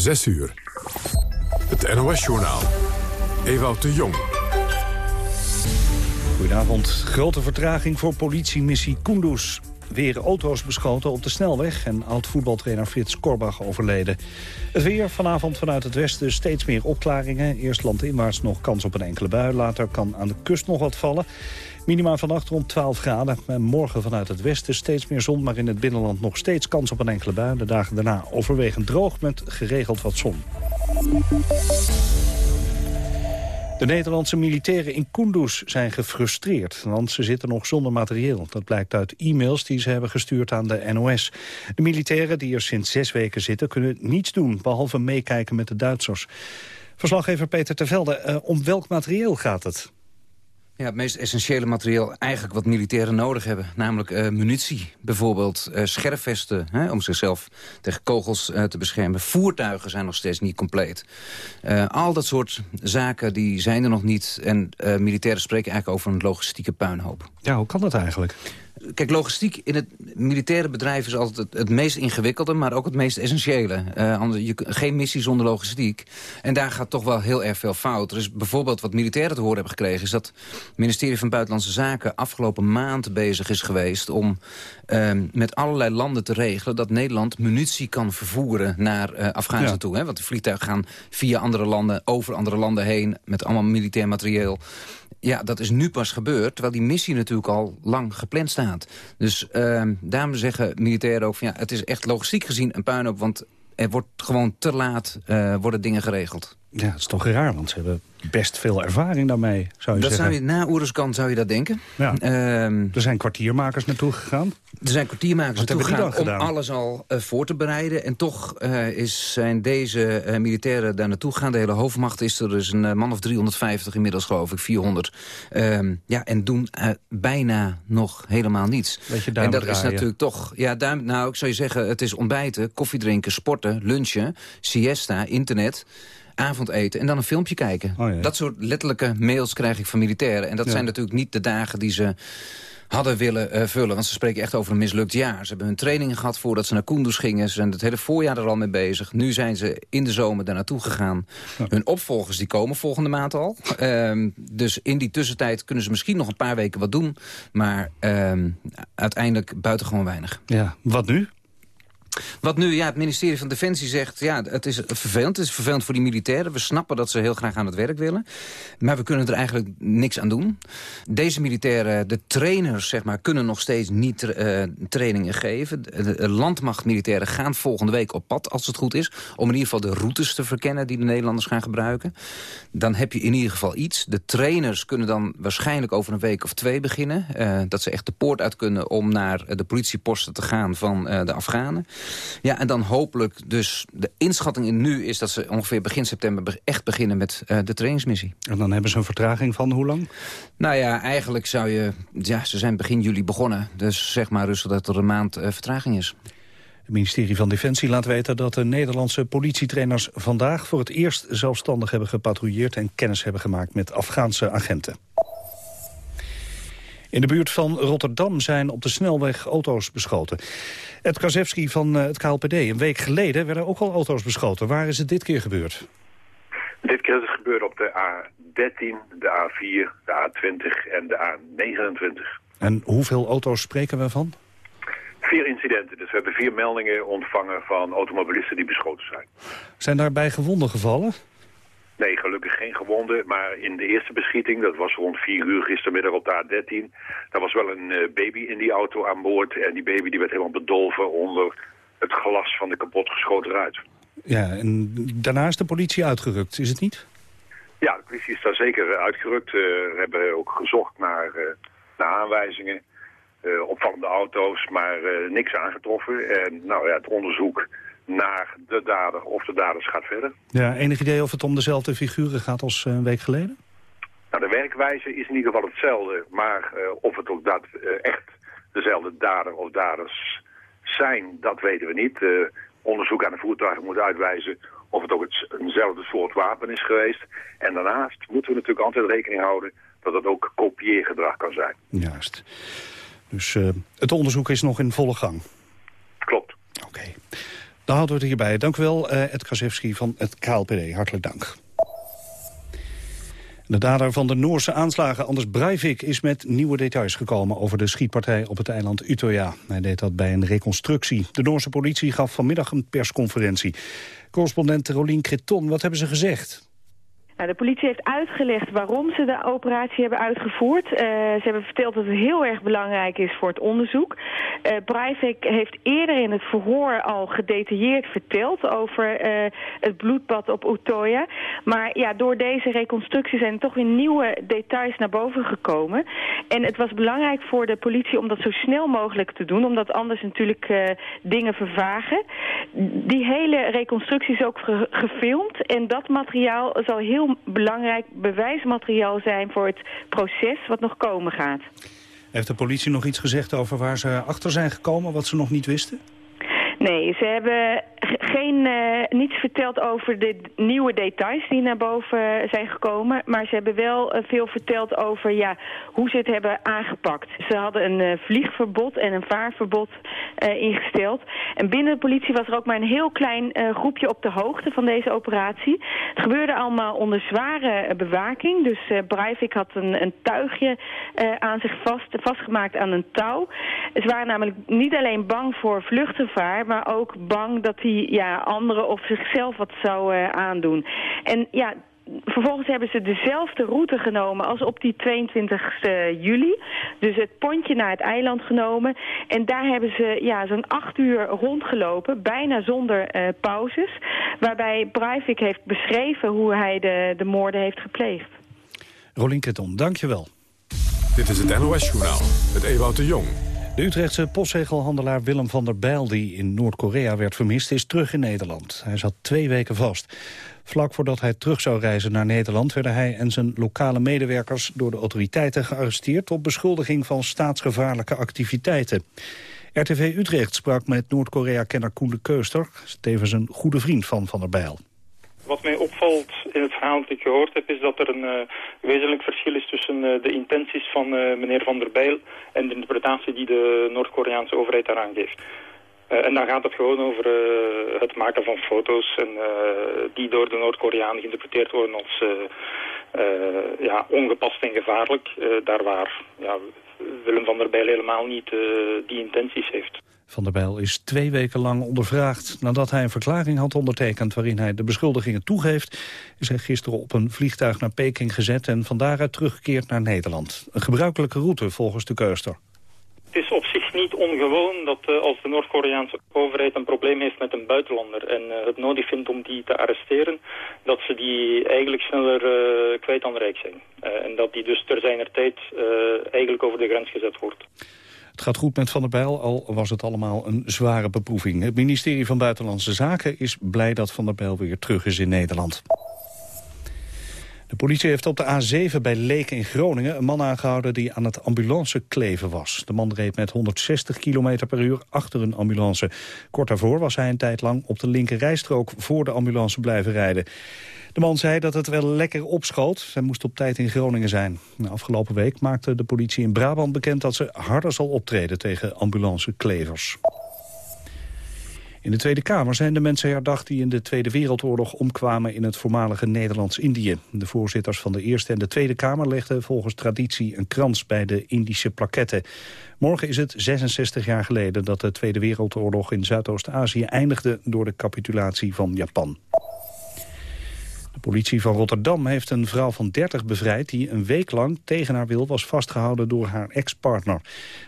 6 uur. Het NOS-journaal. Ewout de Jong. Goedenavond. Grote vertraging voor politiemissie Kunduz. Weer auto's beschoten op de snelweg en oud-voetbaltrainer Frits Korbach overleden. Het weer vanavond vanuit het westen steeds meer opklaringen. Eerst landinwaarts nog kans op een enkele bui. Later kan aan de kust nog wat vallen. Minima vannacht rond 12 graden. En morgen vanuit het westen steeds meer zon, maar in het binnenland nog steeds kans op een enkele bui. De dagen daarna overwegend droog met geregeld wat zon. De Nederlandse militairen in Kunduz zijn gefrustreerd, want ze zitten nog zonder materieel. Dat blijkt uit e-mails die ze hebben gestuurd aan de NOS. De militairen die er sinds zes weken zitten kunnen niets doen, behalve meekijken met de Duitsers. Verslaggever Peter Tervelde, uh, om welk materieel gaat het? Ja, het meest essentiële materieel eigenlijk wat militairen nodig hebben. Namelijk uh, munitie, bijvoorbeeld uh, scherfvesten hè, om zichzelf tegen kogels uh, te beschermen. Voertuigen zijn nog steeds niet compleet. al dat soort zaken die zijn er nog niet. En militairen spreken eigenlijk over een logistieke puinhoop. Ja, hoe kan dat eigenlijk? Kijk, logistiek in het militaire bedrijf is altijd het, meest ingewikkelde... maar ook het meest essentiële. Uh, je, geen missie zonder logistiek. En daar gaat toch wel heel erg veel fout. Er is bijvoorbeeld wat militairen te horen hebben gekregen... is dat het ministerie van Buitenlandse Zaken afgelopen maand bezig is geweest... om uh, met allerlei landen te regelen dat Nederland munitie kan vervoeren naar uh, Afghanistan toe. Hè? Want de vliegtuigen gaan via andere landen, over andere landen heen... met allemaal militair materieel. Ja, dat is nu pas gebeurd, terwijl die missie natuurlijk al lang gepland staat. Dus uh, daarom zeggen militairen ook van ja, het is echt logistiek gezien een puinhoop... want er wordt gewoon te laat uh, worden dingen geregeld. Ja, dat is toch raar, want ze hebben best veel ervaring daarmee, zou je dat zeggen. Zou je, na Oeruzkan zou je dat denken. Ja. Uh, er zijn kwartiermakers naartoe gegaan. Er zijn kwartiermakers naartoe gegaan om alles al uh, voor te bereiden. En toch uh, is, zijn deze uh, militairen daar naartoe gegaan. De hele hoofdmacht is er dus een man of 350 inmiddels, geloof ik, 400. Ehm, ja, en doen bijna nog helemaal niets. en dat is natuurlijk toch... Ja, duim, nou, ik zou je zeggen, het is ontbijten, koffie drinken, sporten, lunchen, siesta, internet avondeten en dan een filmpje kijken. Oh, dat soort letterlijke mails krijg ik van militairen. En dat zijn natuurlijk niet de dagen die ze hadden willen uh, vullen. Want ze spreken echt over een mislukt jaar. Ze hebben hun trainingen gehad voordat ze naar Kunduz gingen. Ze zijn het hele voorjaar er al mee bezig. Nu zijn ze in de zomer daar naartoe gegaan. Hun opvolgers die komen volgende maand al. Uh, dus in die tussentijd kunnen ze misschien nog een paar weken wat doen. Maar uh, uiteindelijk buitengewoon weinig. Ja, wat nu? Wat nu, ja, het ministerie van Defensie zegt... ja, het is vervelend, het is vervelend voor die militairen. We snappen dat ze heel graag aan het werk willen. Maar we kunnen er eigenlijk niks aan doen. Deze militairen, de trainers, zeg maar... kunnen nog steeds niet uh, trainingen geven. De, landmachtmilitairen gaan volgende week op pad, als het goed is... om in ieder geval de routes te verkennen die de Nederlanders gaan gebruiken. Dan heb je in ieder geval iets. De trainers kunnen dan waarschijnlijk over een week of twee beginnen. Uh, dat ze echt de poort uit kunnen om naar de politieposten te gaan van uh, de Afghanen. Ja, en dan hopelijk dus de inschatting nu is dat ze ongeveer begin september echt beginnen met uh, de trainingsmissie. En dan hebben ze een vertraging van hoe lang? Nou ja, eigenlijk zou je... Ja, ze zijn begin juli begonnen. Dus zeg maar rustig dat er een maand uh, vertraging is. Het ministerie van Defensie laat weten dat de Nederlandse politietrainers vandaag voor het eerst zelfstandig hebben gepatrouilleerd en kennis hebben gemaakt met Afghaanse agenten. In de buurt van Rotterdam zijn op de snelweg auto's beschoten. Ed Kazewski van eh, het KLPD. Een week geleden werden ook al auto's beschoten. Waar is het dit keer gebeurd? Dit keer is het gebeurd op de A13, de A4, de A20 en de A29. En hoeveel auto's spreken we van? Vier incidenten. Dus we hebben vier meldingen ontvangen van automobilisten die beschoten zijn. Zijn daarbij gewonden gevallen? Nee, gelukkig geen gewonden. Maar in de eerste beschieting, dat was rond 4 uur gistermiddag op de A13... daar was wel een uh, baby in die auto aan boord. En die baby die werd helemaal bedolven onder het glas van de kapotgeschoten ruit. Ja, en daarna is de politie uitgerukt, is het niet? Ja, de politie is daar zeker uitgerukt. Uh, we hebben ook gezocht naar, naar aanwijzingen. opvallende auto's, maar niks aangetroffen. En nou ja, het onderzoek naar de dader of de daders gaat verder. Ja, enig idee of het om dezelfde figuren gaat als een week geleden? Nou, de werkwijze is in ieder geval hetzelfde. Maar uh, of het ook dat uh, echt dezelfde dader of daders zijn, dat weten we niet. Uh, onderzoek aan de voertuigen moet uitwijzen of het ook het, eenzelfde soort wapen is geweest. En daarnaast moeten we natuurlijk altijd rekening houden dat het ook kopieergedrag kan zijn. Juist. Dus het onderzoek is nog in volle gang? Klopt. Oké. Dan houden we het hierbij. Dank u wel, uh, Ed Kazewski van het KLPD. Hartelijk dank. De dader van de Noorse aanslagen, Anders Breivik, is met nieuwe details gekomen over de schietpartij op het eiland Utøya. Hij deed dat bij een reconstructie. De Noorse politie gaf vanmiddag een persconferentie. Correspondent Rolien Creton, wat hebben ze gezegd? Nou, de politie heeft uitgelegd waarom ze de operatie hebben uitgevoerd. Uh, ze hebben verteld dat het heel erg belangrijk is voor het onderzoek. Uh, Breivik heeft eerder in het verhoor al gedetailleerd verteld over uh, het bloedbad op Utoya. Maar ja, door deze reconstructie zijn er toch weer nieuwe details naar boven gekomen. En het was belangrijk voor de politie om dat zo snel mogelijk te doen, omdat anders natuurlijk dingen vervagen. Die hele reconstructie is ook gefilmd en dat materiaal zal heel belangrijk bewijsmateriaal zijn voor het proces wat nog komen gaat. Heeft de politie nog iets gezegd over waar ze achter zijn gekomen, wat ze nog niet wisten? Nee, ze hebben uh, niets verteld over de nieuwe details die naar boven zijn gekomen. Maar ze hebben wel uh, veel verteld over ja, hoe ze het hebben aangepakt. Ze hadden een vliegverbod en een vaarverbod ingesteld. En binnen de politie was er ook maar een heel klein groepje op de hoogte van deze operatie. Het gebeurde allemaal onder zware bewaking. Dus Breivik had een, een tuigje aan zich vast, vastgemaakt aan een touw. Ze waren namelijk niet alleen bang voor vluchtgevaar maar ook bang dat hij ja, anderen of zichzelf wat zou uh, aandoen. En ja, vervolgens hebben ze dezelfde route genomen als op die 22 juli. Dus het pontje naar het eiland genomen. En daar hebben ze ja, zo'n acht uur rondgelopen, bijna zonder uh, pauzes. Waarbij Breivik heeft beschreven hoe hij de, de moorden heeft gepleegd. Rolien Keton, dank je wel. Dit is het NOS-journaal met Ewout de Jong. De Utrechtse postzegelhandelaar Willem van der Bijl, die in Noord-Korea werd vermist, is terug in Nederland. Hij zat twee weken vast. Vlak voordat hij terug zou reizen naar Nederland... werden hij en zijn lokale medewerkers door de autoriteiten gearresteerd... op beschuldiging van staatsgevaarlijke activiteiten. RTV Utrecht sprak met Noord-Korea-kenner Koen de Keuster... tevens een goede vriend van Van der Bijl. Wat mij opvalt in het verhaal dat ik gehoord heb... is dat er een uh, wezenlijk verschil is tussen uh, de intenties van uh, meneer Van der Bijl... en de interpretatie die de Noord-Koreaanse overheid daaraan geeft. en dan gaat het gewoon over het maken van foto's... En, die door de Noord-Koreanen geïnterpreteerd worden als ja, ongepast en gevaarlijk. daar waar ja, Willem van der Bijl helemaal niet die intenties heeft. Van der Bijl is twee weken lang ondervraagd. Nadat hij een verklaring had ondertekend waarin hij de beschuldigingen toegeeft... is hij gisteren op een vliegtuig naar Peking gezet... en van daaruit teruggekeerd naar Nederland. Een gebruikelijke route volgens de keuster. Het is op zich niet ongewoon dat uh, als de Noord-Koreaanse overheid een probleem heeft met een buitenlander... en uh, het nodig vindt om die te arresteren, dat ze die eigenlijk sneller uh, kwijt aan rijk zijn. en dat die dus ter zijner tijd eigenlijk over de grens gezet wordt. Het gaat goed met Van der Bijl, al was het allemaal een zware beproeving. Het ministerie van Buitenlandse Zaken is blij dat Van der Bijl weer terug is in Nederland. De politie heeft op de A7 bij Leek in Groningen een man aangehouden die aan het ambulance kleven was. De man reed met 160 km per uur achter een ambulance. Kort daarvoor was hij een tijd lang op de linker rijstrook voor de ambulance blijven rijden. De man zei dat het wel lekker opschoot. Hij moest op tijd in Groningen zijn. Afgelopen week maakte de politie in Brabant bekend dat ze harder zal optreden tegen ambulanceklevers. In de Tweede Kamer zijn de mensen herdacht die in de Tweede Wereldoorlog omkwamen in het voormalige Nederlands-Indië. De voorzitters van de Eerste en de Tweede Kamer legden volgens traditie een krans bij de Indische plaketten. Morgen is het 66 jaar geleden dat de Tweede Wereldoorlog in Zuidoost-Azië eindigde door de capitulatie van Japan. De politie van Rotterdam heeft een vrouw van 30 bevrijd... die een week lang tegen haar wil was vastgehouden door haar ex-partner.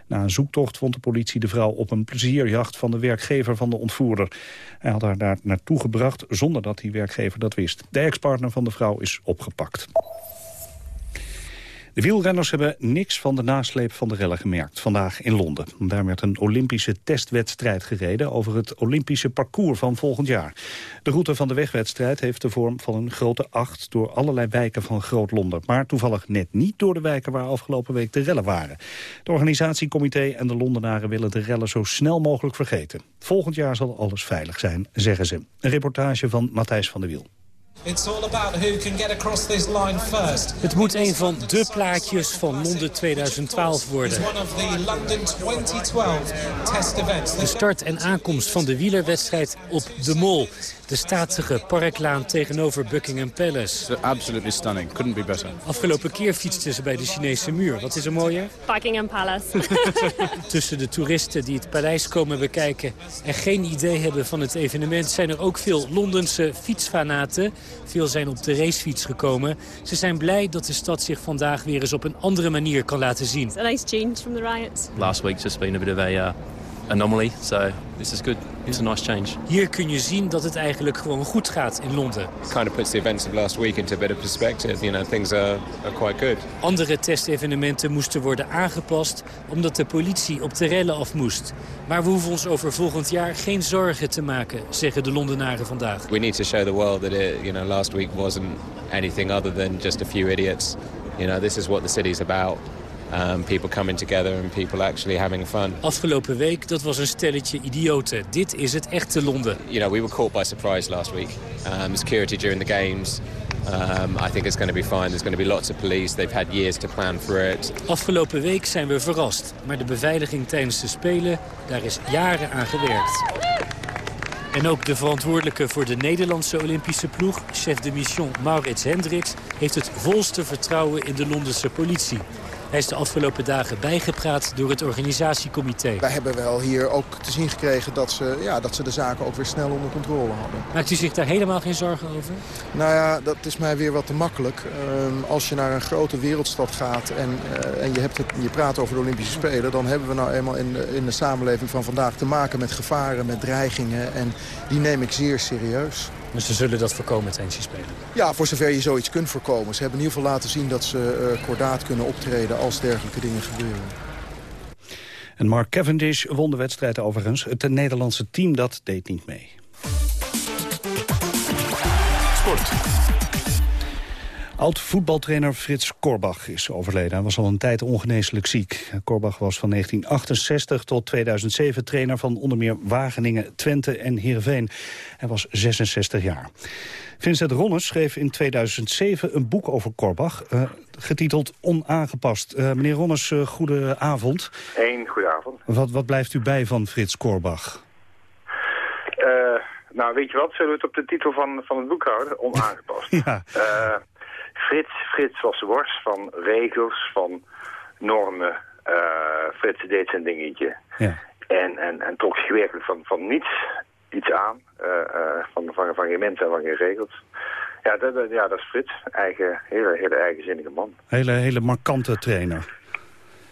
Na een zoektocht vond de politie de vrouw op een plezierjacht... van de werkgever van de ontvoerder. Hij had haar daar naartoe gebracht zonder dat die werkgever dat wist. De ex-partner van de vrouw is opgepakt. De wielrenners hebben niks van de nasleep van de rellen gemerkt vandaag in Londen. Daar werd een Olympische testwedstrijd gereden over het Olympische parcours van volgend jaar. De route van de wegwedstrijd heeft de vorm van een grote acht door allerlei wijken van Groot-Londen. Maar toevallig net niet door de wijken waar afgelopen week de rellen waren. Het organisatiecomité en de Londenaren willen de rellen zo snel mogelijk vergeten. Volgend jaar zal alles veilig zijn, zeggen ze. Een reportage van Matthijs van der Wiel. It's all about who can get across this line first. Het moet een van de plaatjes van Londen 2012 worden. It's one of the London 2012 test events. De start en aankomst van de wielerwedstrijd op de Mol. De statige parklaan tegenover Buckingham Palace. Absolutely stunning. Couldn't be better. Afgelopen keer fietsten ze bij de Chinese muur. Wat is er mooier? Buckingham Palace. Tussen de toeristen die het paleis komen bekijken... en geen idee hebben van het evenement... zijn er ook veel Londense fietsfanaten. Veel zijn op de racefiets gekomen. Ze zijn blij dat de stad zich vandaag weer eens op een andere manier kan laten zien. a nice change from the riots. Last week's just been a bit of a uh, anomaly, so this is good. It's a nice change. Hier kun je zien dat het eigenlijk gewoon goed gaat in Londen. kind of puts the events of last week into a bit of perspective. You know, things are, are quite good. Andere testevenementen moesten worden aangepast omdat de politie op de rellen af moest. Maar we hoeven ons over volgend jaar geen zorgen te maken, zeggen de Londenaren vandaag. We need to show the world that it, you know, last week wasn't anything other than just a few idiots. You know, this is what the city's about. Um, people coming together and people actually having fun. Afgelopen week, dat was een stelletje idioten. Dit is het echte Londen. You know, we were caught by surprise last week. Um, security during the games. Um, I think it's going to be fine. There's going to be lots of police. They've had years to plan for it. Afgelopen week zijn we verrast. Maar de beveiliging tijdens de Spelen, daar is jaren aan gewerkt. En ook de verantwoordelijke voor de Nederlandse Olympische ploeg, chef de mission Maurits Hendricks, heeft het volste vertrouwen in de Londense politie. Hij is de afgelopen dagen bijgepraat door het organisatiecomité. Wij hebben wel hier ook te zien gekregen dat ze, ja, dat ze de zaken ook weer snel onder controle hadden. Maakt u zich daar helemaal geen zorgen over? Nou ja, dat is mij weer wat te makkelijk. Ehm, als je naar een grote wereldstad gaat en, eh, en je, hebt het, je praat over de Olympische Spelen... dan hebben we nou eenmaal in de, in de samenleving van vandaag te maken met gevaren, met dreigingen. En die neem ik zeer serieus. Dus ze zullen dat voorkomen tijdens die Spelen? Ja, voor zover je zoiets kunt voorkomen. Ze hebben in ieder geval laten zien dat ze uh, kordaat kunnen optreden als dergelijke dingen gebeuren. En Mark Cavendish won de wedstrijd overigens. Het Nederlandse team dat deed niet mee. Sport. Oud-voetbaltrainer Frits Korbach is overleden. Hij was al een tijd ongeneeslijk ziek. Korbach was van 1968 tot 2007 trainer van onder meer Wageningen, Twente en Heerenveen. Hij was 66 jaar. Vincent Ronnes schreef in 2007 een boek over Korbach, uh, getiteld Onaangepast. Uh, meneer Ronnes, uh, goede avond. Eén goede avond. Wat, wat blijft u bij van Frits Korbach? nou, weet je wat? Zullen we het op de titel van, van het boek houden? Onaangepast. ja. Frits, Frits was worst van regels, van normen. Frits deed zijn dingetje. Ja. En, en, en trok zich werkelijk van, van niets iets aan. Uh, uh, van, van, van geen mensen en van geen regels. Ja dat, ja, dat is Frits. Eigen, hele, hele eigenzinnige man. Hele, hele markante trainer.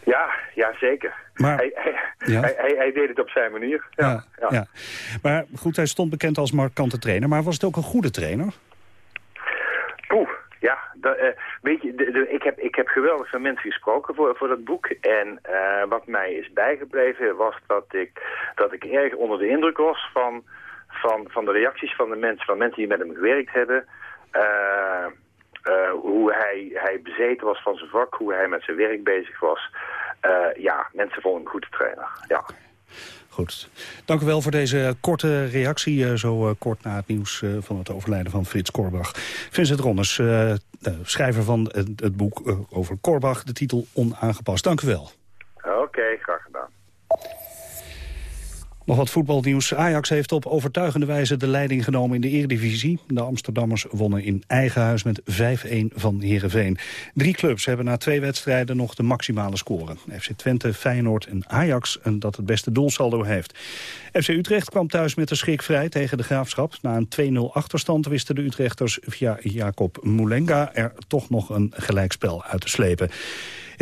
Ja, ja zeker. Maar, hij, hij, ja. hij, deed het op zijn manier. Ja. ja, Maar goed, hij stond bekend als markante trainer. Maar was het ook een goede trainer? Ja. Uh, weet je, de, ik, heb, ik heb geweldig veel mensen gesproken voor, voor dat boek. En uh, wat mij is bijgebleven was dat ik, dat ik erg onder de indruk was van, van, van de reacties van de mensen, van mensen die met hem gewerkt hebben. Uh, hoe hij, hij bezeten was van zijn vak, hoe hij met zijn werk bezig was. ja, mensen vonden hem een goede trainer. Ja. Dank u wel voor deze korte reactie, uh, zo uh, kort na het nieuws uh, van het overlijden van Frits Korbach. Vincent Ronnes, schrijver van het, het boek over Korbach, de titel Onaangepast. Dank u wel. Oké, okay, graag gedaan. Nog wat voetbalnieuws. Ajax heeft op overtuigende wijze de leiding genomen in de Eredivisie. De Amsterdammers wonnen in eigen huis met 5-1 van Heerenveen. Drie clubs hebben na twee wedstrijden nog de maximale score. FC Twente, Feyenoord en Ajax en dat het beste doelsaldo heeft. FC Utrecht kwam thuis met de schrik vrij tegen de Graafschap. Na een 2-0 achterstand wisten de Utrechters via Jacob Moulenga er toch nog een gelijkspel uit te slepen.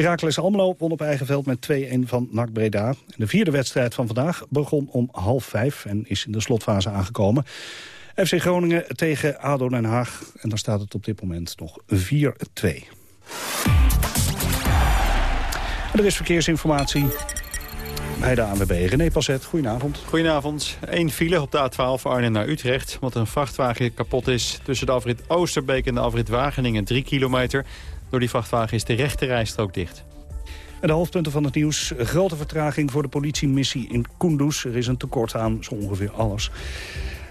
Heracles Almelo won op eigen veld met 2-1 van NAC Breda. De vierde wedstrijd van vandaag begon om half vijf en is in de slotfase aangekomen. FC Groningen tegen ADO Den Haag. En daar staat het op dit moment nog 4-2. Er is verkeersinformatie bij de ANWB. René Passet, goedenavond. Goedenavond. Eén file op de A12 van Arnhem naar Utrecht... omdat een vrachtwagen kapot is tussen de afrit Oosterbeek en de afrit Wageningen. 3 kilometer. Door die vrachtwagen is de rechte rijstrook dicht. En de hoofdpunten van het nieuws. Grote vertraging voor de politiemissie in Kunduz. Er is een tekort aan zo ongeveer alles.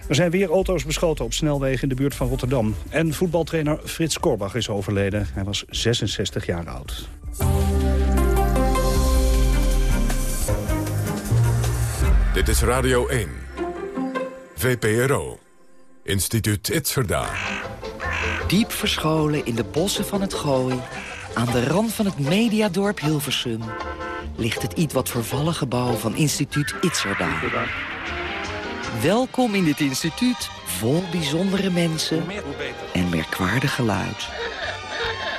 Er zijn weer auto's beschoten op snelwegen in de buurt van Rotterdam. En voetbaltrainer Frits Korbach is overleden. Hij was 66 jaar oud. Dit is Radio 1. VPRO. Instituut Itzerda. Diep verscholen in de bossen van het Gooi... aan de rand van het mediadorp Hilversum... ligt het iets wat vervallen gebouw van instituut Itzerda. Welkom in dit instituut, vol bijzondere mensen en merkwaardig geluid.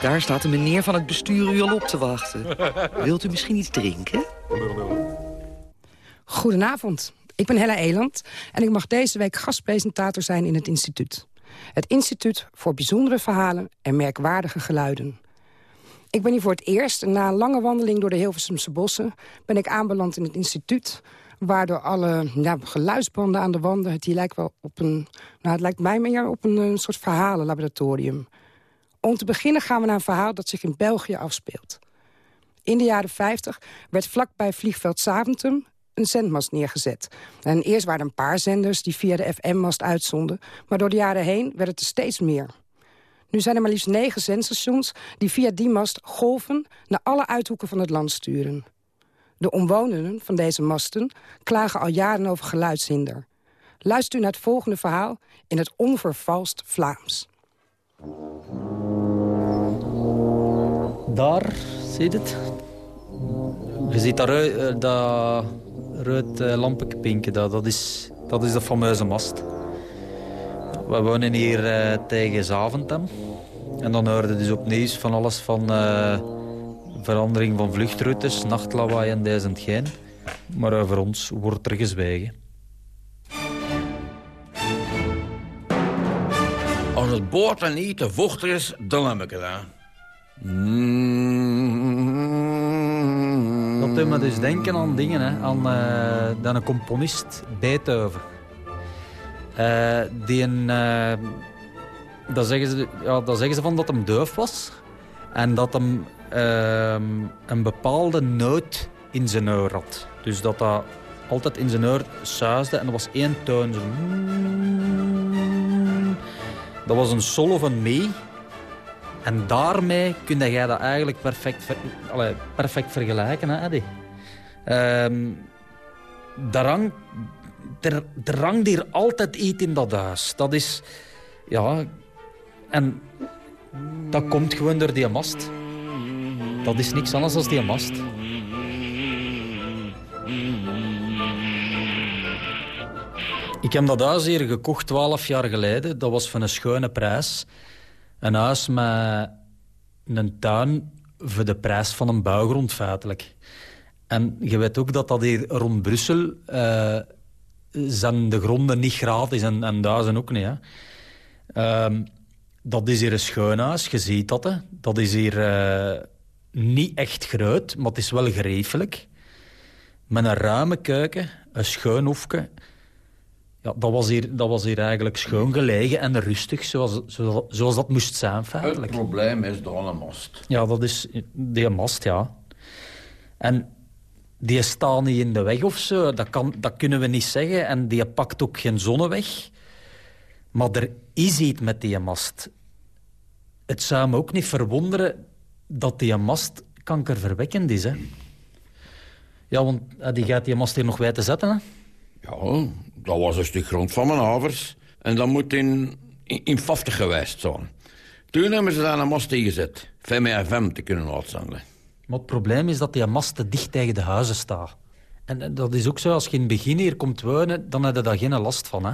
Daar staat een meneer van het bestuur u al op te wachten. Wilt u misschien iets drinken? Goedenavond, ik ben Hella Eland en ik mag deze week gastpresentator zijn in het instituut. Het instituut voor bijzondere verhalen en merkwaardige geluiden. Ik ben hier voor het eerst en na een lange wandeling door de Hilversumse bossen... ben ik aanbeland in het instituut waardoor alle geluidsbanden aan de wanden... het hier lijkt wel op een... Nou, het lijkt mij meer op een, een soort verhalenlaboratorium. Om te beginnen gaan we naar een verhaal dat zich in België afspeelt. In de jaren 50 werd vlakbij vliegveld Zaventem een zendmast neergezet. Eerst waren er een paar zenders die via de FM-mast uitzonden... maar door de jaren heen werd het er steeds meer. Nu zijn er maar liefst negen zendstations die via die mast golven... naar alle uithoeken van het land sturen. De omwonenden van deze masten klagen al jaren over geluidshinder. Luister u naar het volgende verhaal in het onvervalst Vlaams. Daar, je het? Je ziet daar uh, dat rood uh, lampje pinken. Dat, dat, is, dat is de fameuze mast. We wonen hier uh, tegen Zaventem. En dan hoorde dus op nieuws van alles van uh, verandering van vluchtroutes, nachtlawaai en deze en geen. Maar over ons wordt er gezwegen. Als het boter niet te vochtig is, dan heb ik het aan. Dat doet me dus denken aan dingen, hè. aan uh, dan een componist, Beethoven. Uh, die een, uh, dat, zeggen ze, ja, dat zeggen ze van dat hem doof was. En dat hem een bepaalde noot in zijn oor had. Dus dat dat altijd in zijn oor suisde en er was één toon. Dat was een sol of een mee. En daarmee kun jij dat eigenlijk perfect, perfect vergelijken, hè, Eddie? Um, er, hangt, er, er hier altijd iets in dat huis. Dat is... Ja... En dat komt gewoon door die mast. Dat is niks anders dan die mast. Ik heb dat huis hier gekocht 12 jaar geleden. Dat was van een schone prijs. Een huis met een tuin voor de prijs van een bouwgrond feitelijk. En je weet ook dat dat hier rond Brussel... Uh, zijn de gronden niet gratis en, en duizen ook niet. Hè. Uh, dat is hier een schoon huis, je ziet dat. Hè. Dat is hier uh, niet echt groot, maar het is wel gereefelijk. Met een ruime keuken, een schoon hoefje ja, dat, was hier, dat was hier eigenlijk schoon gelegen en rustig, zoals, zoals, zoals dat moest zijn feitelijk. Het probleem is de mast. Ja, dat is die mast, ja. En die staat niet in de weg of zo, dat, kan, dat kunnen we niet zeggen. En die pakt ook geen zonneweg. Maar er is iets met die mast. Het zou me ook niet verwonderen dat die mast kankerverwekkend is. Hè? Ja, want die gaat die mast hier nog wijd te zetten, hè? Ja, dat was een stuk grond van mijn ouders. En dat moet in, in, in 50 geweest zijn. Toen hebben ze daar een mast ingezet. FM FM te kunnen uitzenden. Maar het probleem is dat die mast te dicht tegen de huizen staat. En dat is ook zo, als je in het begin hier komt wonen, dan heb je daar geen last van. Hè?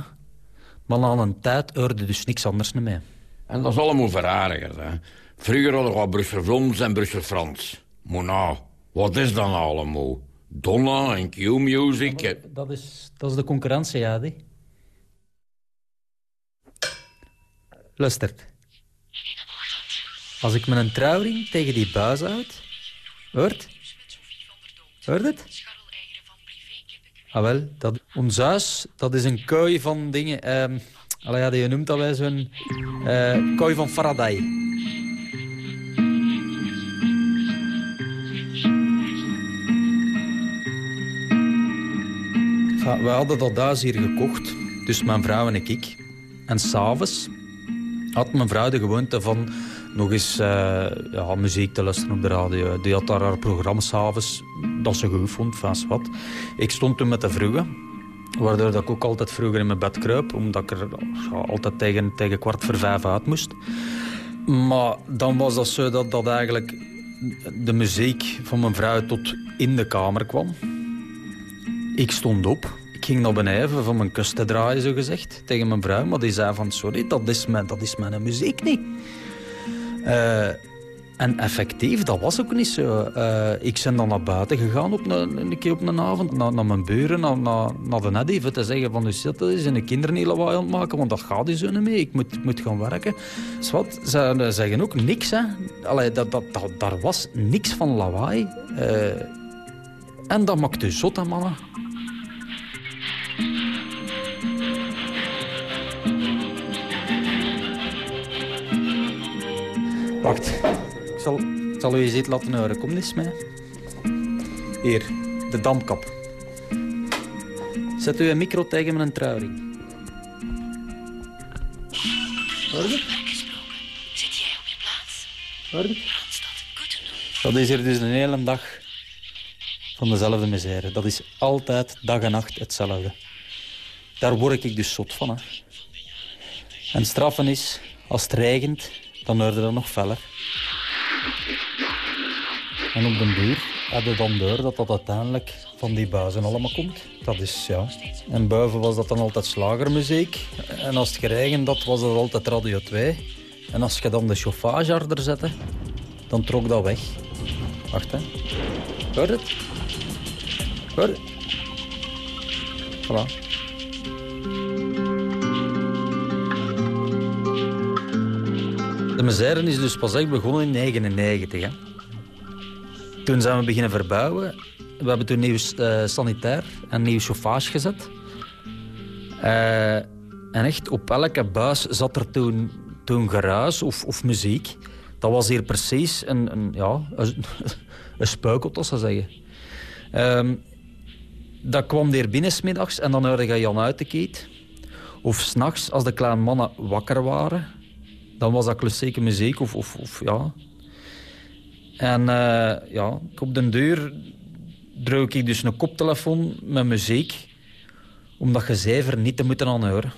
Maar na een tijd hoorde dus niks anders meer. En dat is allemaal verharigerd. Hè? Vroeger hadden we Brussel-Vlaams en Brussel-Frans. Maar nou, wat is dan allemaal? Donna en Q-Music. Ja, dat, is, dat is de concurrentie, ja, die. Luistert. Als ik mijn trouwring tegen die buis houd... Hoort? Hoort het? Ah, wel. Dat, ons huis, dat is een kooi van dingen... Um, allee, ja, je noemt dat wij zo'n... Uh, kooi van Faraday. We hadden dat huis hier gekocht. Dus mijn vrouw en ik. En s'avonds had mijn vrouw de gewoonte van nog eens uh, ja, muziek te luisteren op de radio. Die had daar haar programma s'avonds dat ze goed vond, vast wat. Ik stond toen met de vroege, waardoor ik ook altijd vroeger in mijn bed kruip, omdat ik er altijd tegen, tegen kwart voor vijf uit moest. Maar dan was dat zo dat, dat eigenlijk de muziek van mijn vrouw tot in de kamer kwam. Ik stond op. Ik ging naar beneden van mijn kust te draaien, zo gezegd, tegen mijn vrouw. Maar die zei van, sorry, dat is mijn, dat is mijn muziek niet. Uh, en effectief, dat was ook niet zo. Uh, ik ben dan naar buiten gegaan op een, een keer op een avond, naar, naar mijn buren, naar, naar, de net even te zeggen van, dus dat is en de kinderen niet lawaai aan maken, want dat gaat dus zo niet mee. Ik moet, moet gaan werken. Dus ze zeggen ook niks, hè. Allee, dat, dat, dat, daar was niks van lawaai. Uh, en dat maakt dus zot, hè, mannen. Wacht, ik zal, ik zal u eens iets laten horen. Kom eens mee. Hier, de dampkap. Zet u een micro tegen met een trouwring. Hoor je Zit jij op je plaats? Hoor je Dat is hier dus een hele dag van dezelfde misère. Dat is altijd dag en nacht hetzelfde. Daar word ik dus zot van. Hè. En straffen is, als het regent, dan hoorde dat nog feller. En op de buur hadden dan door dat dat uiteindelijk van die buizen allemaal komt. Dat is, ja. En boven was dat dan altijd slagermuziek. En als het geregend had, was dat altijd Radio 2. En als je dan de chauffage harder zette, dan trok dat weg. Wacht, hè. Hoor het? Hoor het? Voilà. De misère is dus pas echt begonnen in 1999. Toen zijn we beginnen verbouwen. We hebben toen nieuw uh, sanitair en nieuw chauffage gezet. Uh, en echt, op elke buis zat er toen, toen geruis of, of muziek. Dat was hier precies een, een ja, een, een als ze zeggen. Um, dat kwam hier binnensmiddags en dan hoorde je Jan Uitekiet. Of s'nachts, als de kleine mannen wakker waren dan was dat klassieke muziek of, of, of ja. En uh, ja, op de deur druk ik dus een koptelefoon met muziek, omdat je zever niet te moeten aanhoren.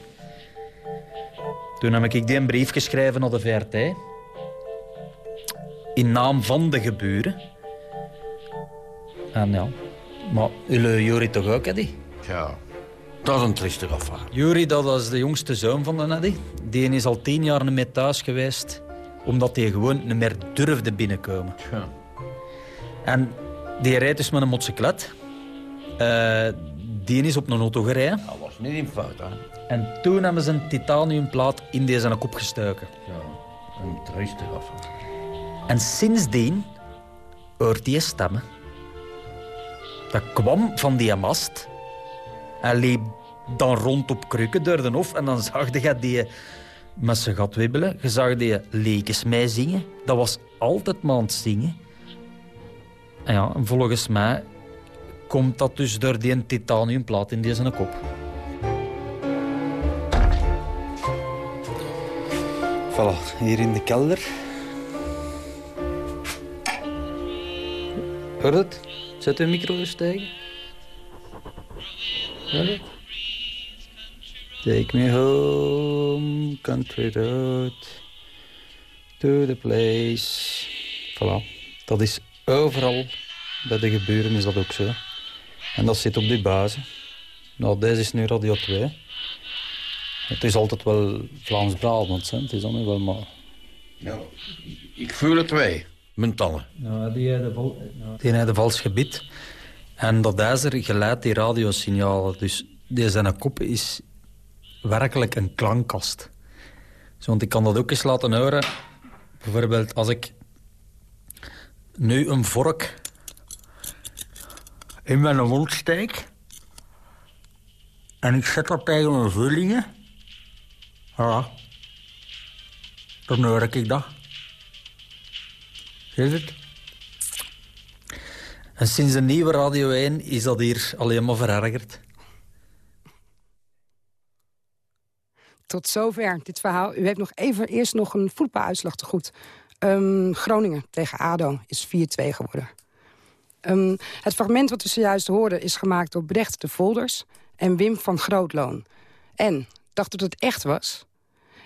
Toen heb ik die een brief geschreven naar de VRT. In naam van de geburen. En ja, maar jullie Jori toch ook, hè? Ja. Dat is een trieste affaire. Juri, dat is de jongste zoon van de Neddy. Die is al tien jaar niet meer thuis geweest, omdat hij gewoon niet meer durfde binnenkomen. Ja. En die rijdt dus met een motocyclet. Uh, die is op een auto gereden. Dat was niet in fout, hè? En toen hebben ze een titaniumplaat in deze kop gestoken. Ja, een trieste affaire. En sindsdien hoort hij stemmen. Dat kwam van die mast hij liep dan rond op krukken door de hof en dan zag je die met zijn gat wibbelen. Je zag die leekjes mij zingen. Dat was altijd maar aan het zingen. En ja, en volgens mij komt dat dus door die titaniumplaat in deze kop. Voilà, hier in de kelder. Hoor het? Zet de micro eens tegen. Take me home, country road, to the place. Voilà. Dat is overal, bij de geburen is dat ook zo. En dat zit op die basis. Nou, deze is nu Radio 2. Het is altijd wel Vlaams-Brabant, het is dan nu wel maar... Nou, ik voel het twee, mijn tanden. Nou, die heeft een vals gebied. En dat ijzer geleidt die radiosignalen. Dus deze kop is werkelijk een klankkast. Want ik kan dat ook eens laten horen. Bijvoorbeeld als ik nu een vork in mijn mond steek... en ik zet dat tegen mijn vullingen... Voilà. Dan hoor ik dat. Je het? En sinds de nieuwe Radio 1 is dat hier alleen maar verergerd. tot zover dit verhaal. U heeft nog even eerst nog een voetbaluitslag te goed. Um, Groningen tegen ADO is 4-2 geworden. Um, het fragment wat we zojuist hoorden is gemaakt door Brecht de Volders en Wim van Grootloon. En, dacht dat het echt was?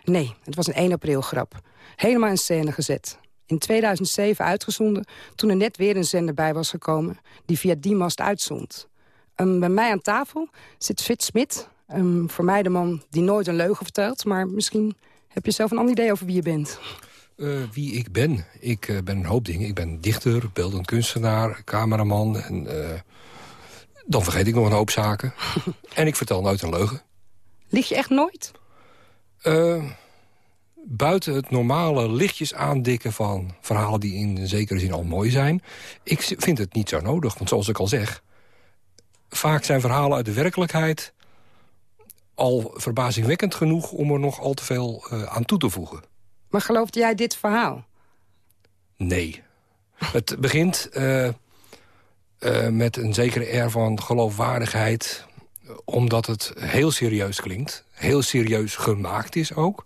Nee, het was een 1 april grap. Helemaal in scène gezet. In 2007 uitgezonden, toen er net weer een zender bij was gekomen... die via die mast uitzond. Um, bij mij aan tafel zit Fit Smit. Um, voor mij de man die nooit een leugen vertelt. Maar misschien heb je zelf een ander idee over wie je bent. Uh, wie ik ben? Ik uh, ben een hoop dingen. Ik ben dichter, beeldend kunstenaar, cameraman. En, uh, dan vergeet ik nog een hoop zaken. en ik vertel nooit een leugen. Lieg je echt nooit? Buiten het normale lichtjes aandikken van verhalen die in zekere zin al mooi zijn. Ik vind het niet zo nodig, want zoals ik al zeg... vaak zijn verhalen uit de werkelijkheid al verbazingwekkend genoeg... om er nog al te veel uh, aan toe te voegen. Maar geloofde jij dit verhaal? Nee. het begint uh, uh, met een zekere air van geloofwaardigheid... omdat het heel serieus klinkt. Heel serieus gemaakt is ook.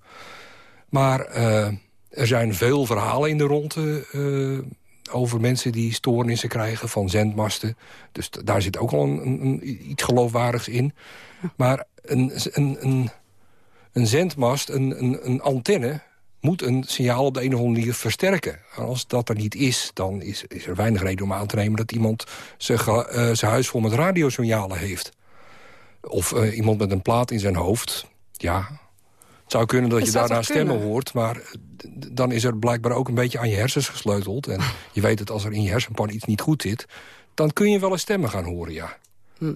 Maar uh, er zijn veel verhalen in de ronde uh, over mensen die stoornissen krijgen van zendmasten. Dus daar zit ook al een, een, iets geloofwaardigs in. Maar een, een, een, zendmast, een, antenne moet een signaal op de een of andere manier versterken. En als dat er niet is, dan is, is er weinig reden om aan te nemen... dat iemand zijn, uh, zijn huis vol met radiosignalen heeft. Of iemand met een plaat in zijn hoofd. Ja, het zou kunnen dat, je daarna stemmen hoort, maar dan is er blijkbaar ook een beetje aan je hersens gesleuteld. En je weet dat als er in je hersenpan iets niet goed zit... dan kun je wel eens stemmen gaan horen, ja. Hm.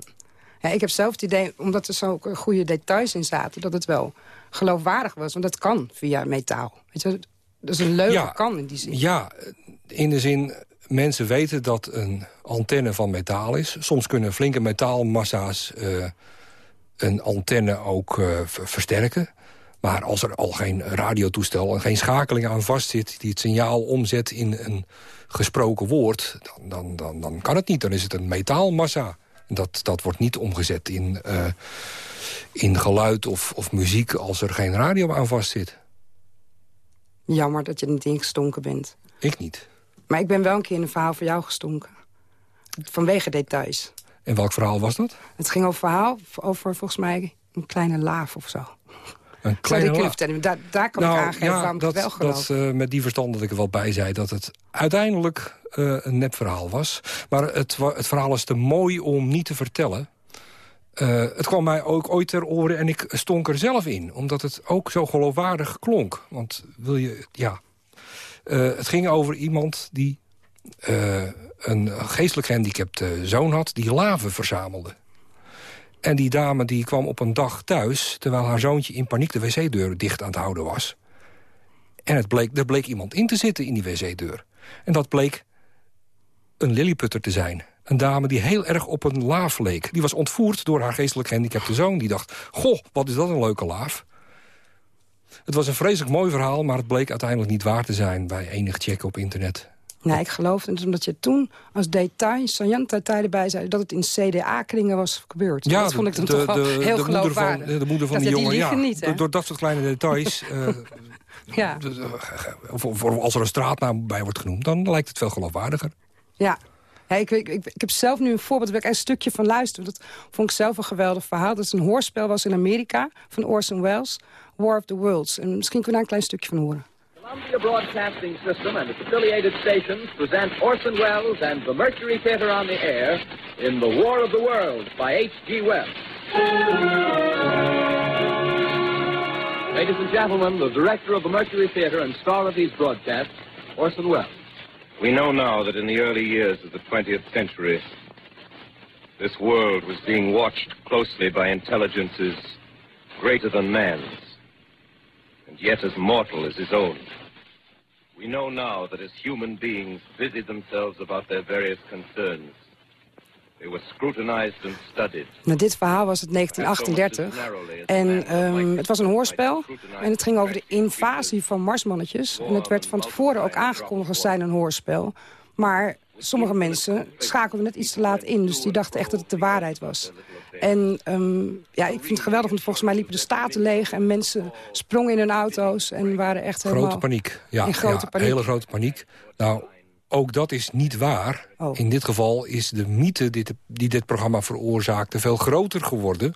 ja ik heb zelf het idee, omdat er zo goede details in zaten... dat het wel geloofwaardig was, want dat kan via metaal. Weet je, dus een leugen ja, kan in die zin. Ja, in de zin, mensen weten dat een antenne van metaal is. Soms kunnen flinke metaalmassa's uh, een antenne ook uh, versterken. Maar als er al geen radiotoestel en geen schakeling aan vastzit... die het signaal omzet in een gesproken woord, dan, dan, dan, dan kan het niet. Dan is het een metaalmassa. Dat, dat wordt niet omgezet in, uh, in geluid of, of muziek als er geen radio aan vastzit. Jammer dat je er niet ingestonken bent. Ik niet. Maar ik ben wel een keer in een verhaal voor jou gestonken. Vanwege details. En welk verhaal was dat? Het ging over verhaal over volgens mij een kleine laaf of zo. Een kleine? Daar, daar kan nou, ik aangeven ja, waarom dat, ik wel geloof. Dat, uh, met die verstand dat ik er wel bij zei... dat het uiteindelijk uh, een nepverhaal was. Maar het, het verhaal is te mooi om niet te vertellen. Uh, het kwam mij ook ooit ter oren en ik stonk er zelf in. Omdat het ook zo geloofwaardig klonk. Want wil je... Ja. het ging over iemand die een geestelijk gehandicapte zoon had... die laven verzamelde. En die dame die kwam op een dag thuis... terwijl haar zoontje in paniek de wc-deur dicht aan het houden was. En het bleek, er bleek iemand in te zitten in die wc-deur. En dat bleek een lilliputter te zijn. Een dame die heel erg op een laaf leek. Die was ontvoerd door haar geestelijk gehandicapte zoon. Die dacht, goh, wat is dat een leuke laaf. Het was een vreselijk mooi verhaal... maar het bleek uiteindelijk niet waar te zijn... bij enig checken op internet. Nee, ik geloof het omdat je toen als detail, saillant detail bij zei... dat het in CDA-kringen was gebeurd. Ja, dat vond ik dan de, toch wel de, heel de moeder van, geloofwaardig. de moeder van dat, die jongen, ja. Niet, door dat soort kleine details... uh, ja. of, of, als er een straatnaam bij wordt genoemd... dan lijkt het veel geloofwaardiger. Ja, ja, ik, ik, ik, ik, heb zelf nu een voorbeeld waar ik een stukje van luister. Dat vond ik zelf een geweldig verhaal. Dat is een hoorspel was in Amerika van Orson Welles. War of the Worlds. En misschien kunnen we daar een klein stukje van horen. Columbia Broadcasting System and its affiliated stations present Orson Welles and the Mercury Theater on the air in The War of the Worlds by H.G. Wells. Ladies and gentlemen, the director of the Mercury Theater and star of these broadcasts, Orson Welles. We know now that in the early years of the 20th century, this world was being watched closely by intelligences greater than man's, and yet as mortal as his own. We know now that as human beings busied themselves about their various concerns, they were scrutinized and studied. Nou, dit verhaal was het 1938. En um, het was een hoorspel. En het ging over de invasie van marsmannetjes. En het werd van tevoren ook aangekondigd als zijn een hoorspel. Maar sommige mensen schakelden net iets te laat in. Dus die dachten echt dat het de waarheid was. En um, ja, ik vind het geweldig, want volgens mij liepen de staten leeg... en mensen sprongen in hun auto's en waren echt helemaal... Grote paniek. Ja, in grote ja, paniek. hele grote paniek. Nou, ook dat is niet waar. Oh. In dit geval is de mythe die, die dit programma veroorzaakte... veel groter geworden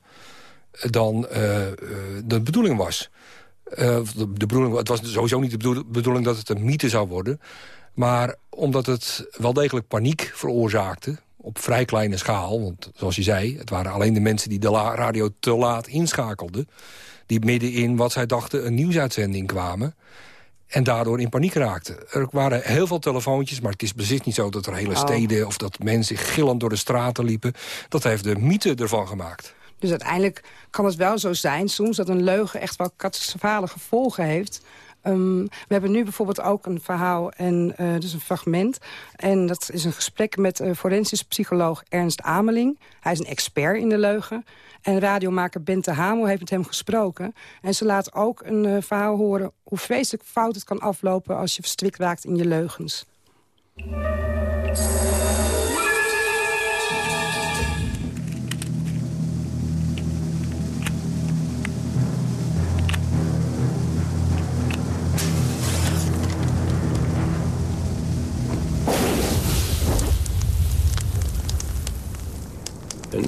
dan uh, uh, de bedoeling was. Uh, de, de bedoeling, het was sowieso niet de bedoel- bedoeling dat het een mythe zou worden. Maar omdat het wel degelijk paniek veroorzaakte op vrij kleine schaal. Want zoals je zei, het waren alleen de mensen die de radio te laat inschakelden... die midden in wat zij dachten een nieuwsuitzending kwamen... en daardoor in paniek raakten. Er waren heel veel telefoontjes, maar het is beslist niet zo... dat er hele Oh. steden of dat mensen gillend door de straten liepen. Dat heeft de mythe ervan gemaakt. Dus uiteindelijk kan het wel zo zijn soms dat een leugen echt wel catastrofale gevolgen heeft. Um, we hebben nu bijvoorbeeld ook een verhaal, en uh, dus een fragment. En dat is een gesprek met uh, forensisch psycholoog Ernst Ameling. Hij is een expert in de leugen. En radiomaker Bente Hamel heeft met hem gesproken. En ze laat ook een uh, verhaal horen hoe vreselijk fout het kan aflopen... als je verstrikt raakt in je leugens.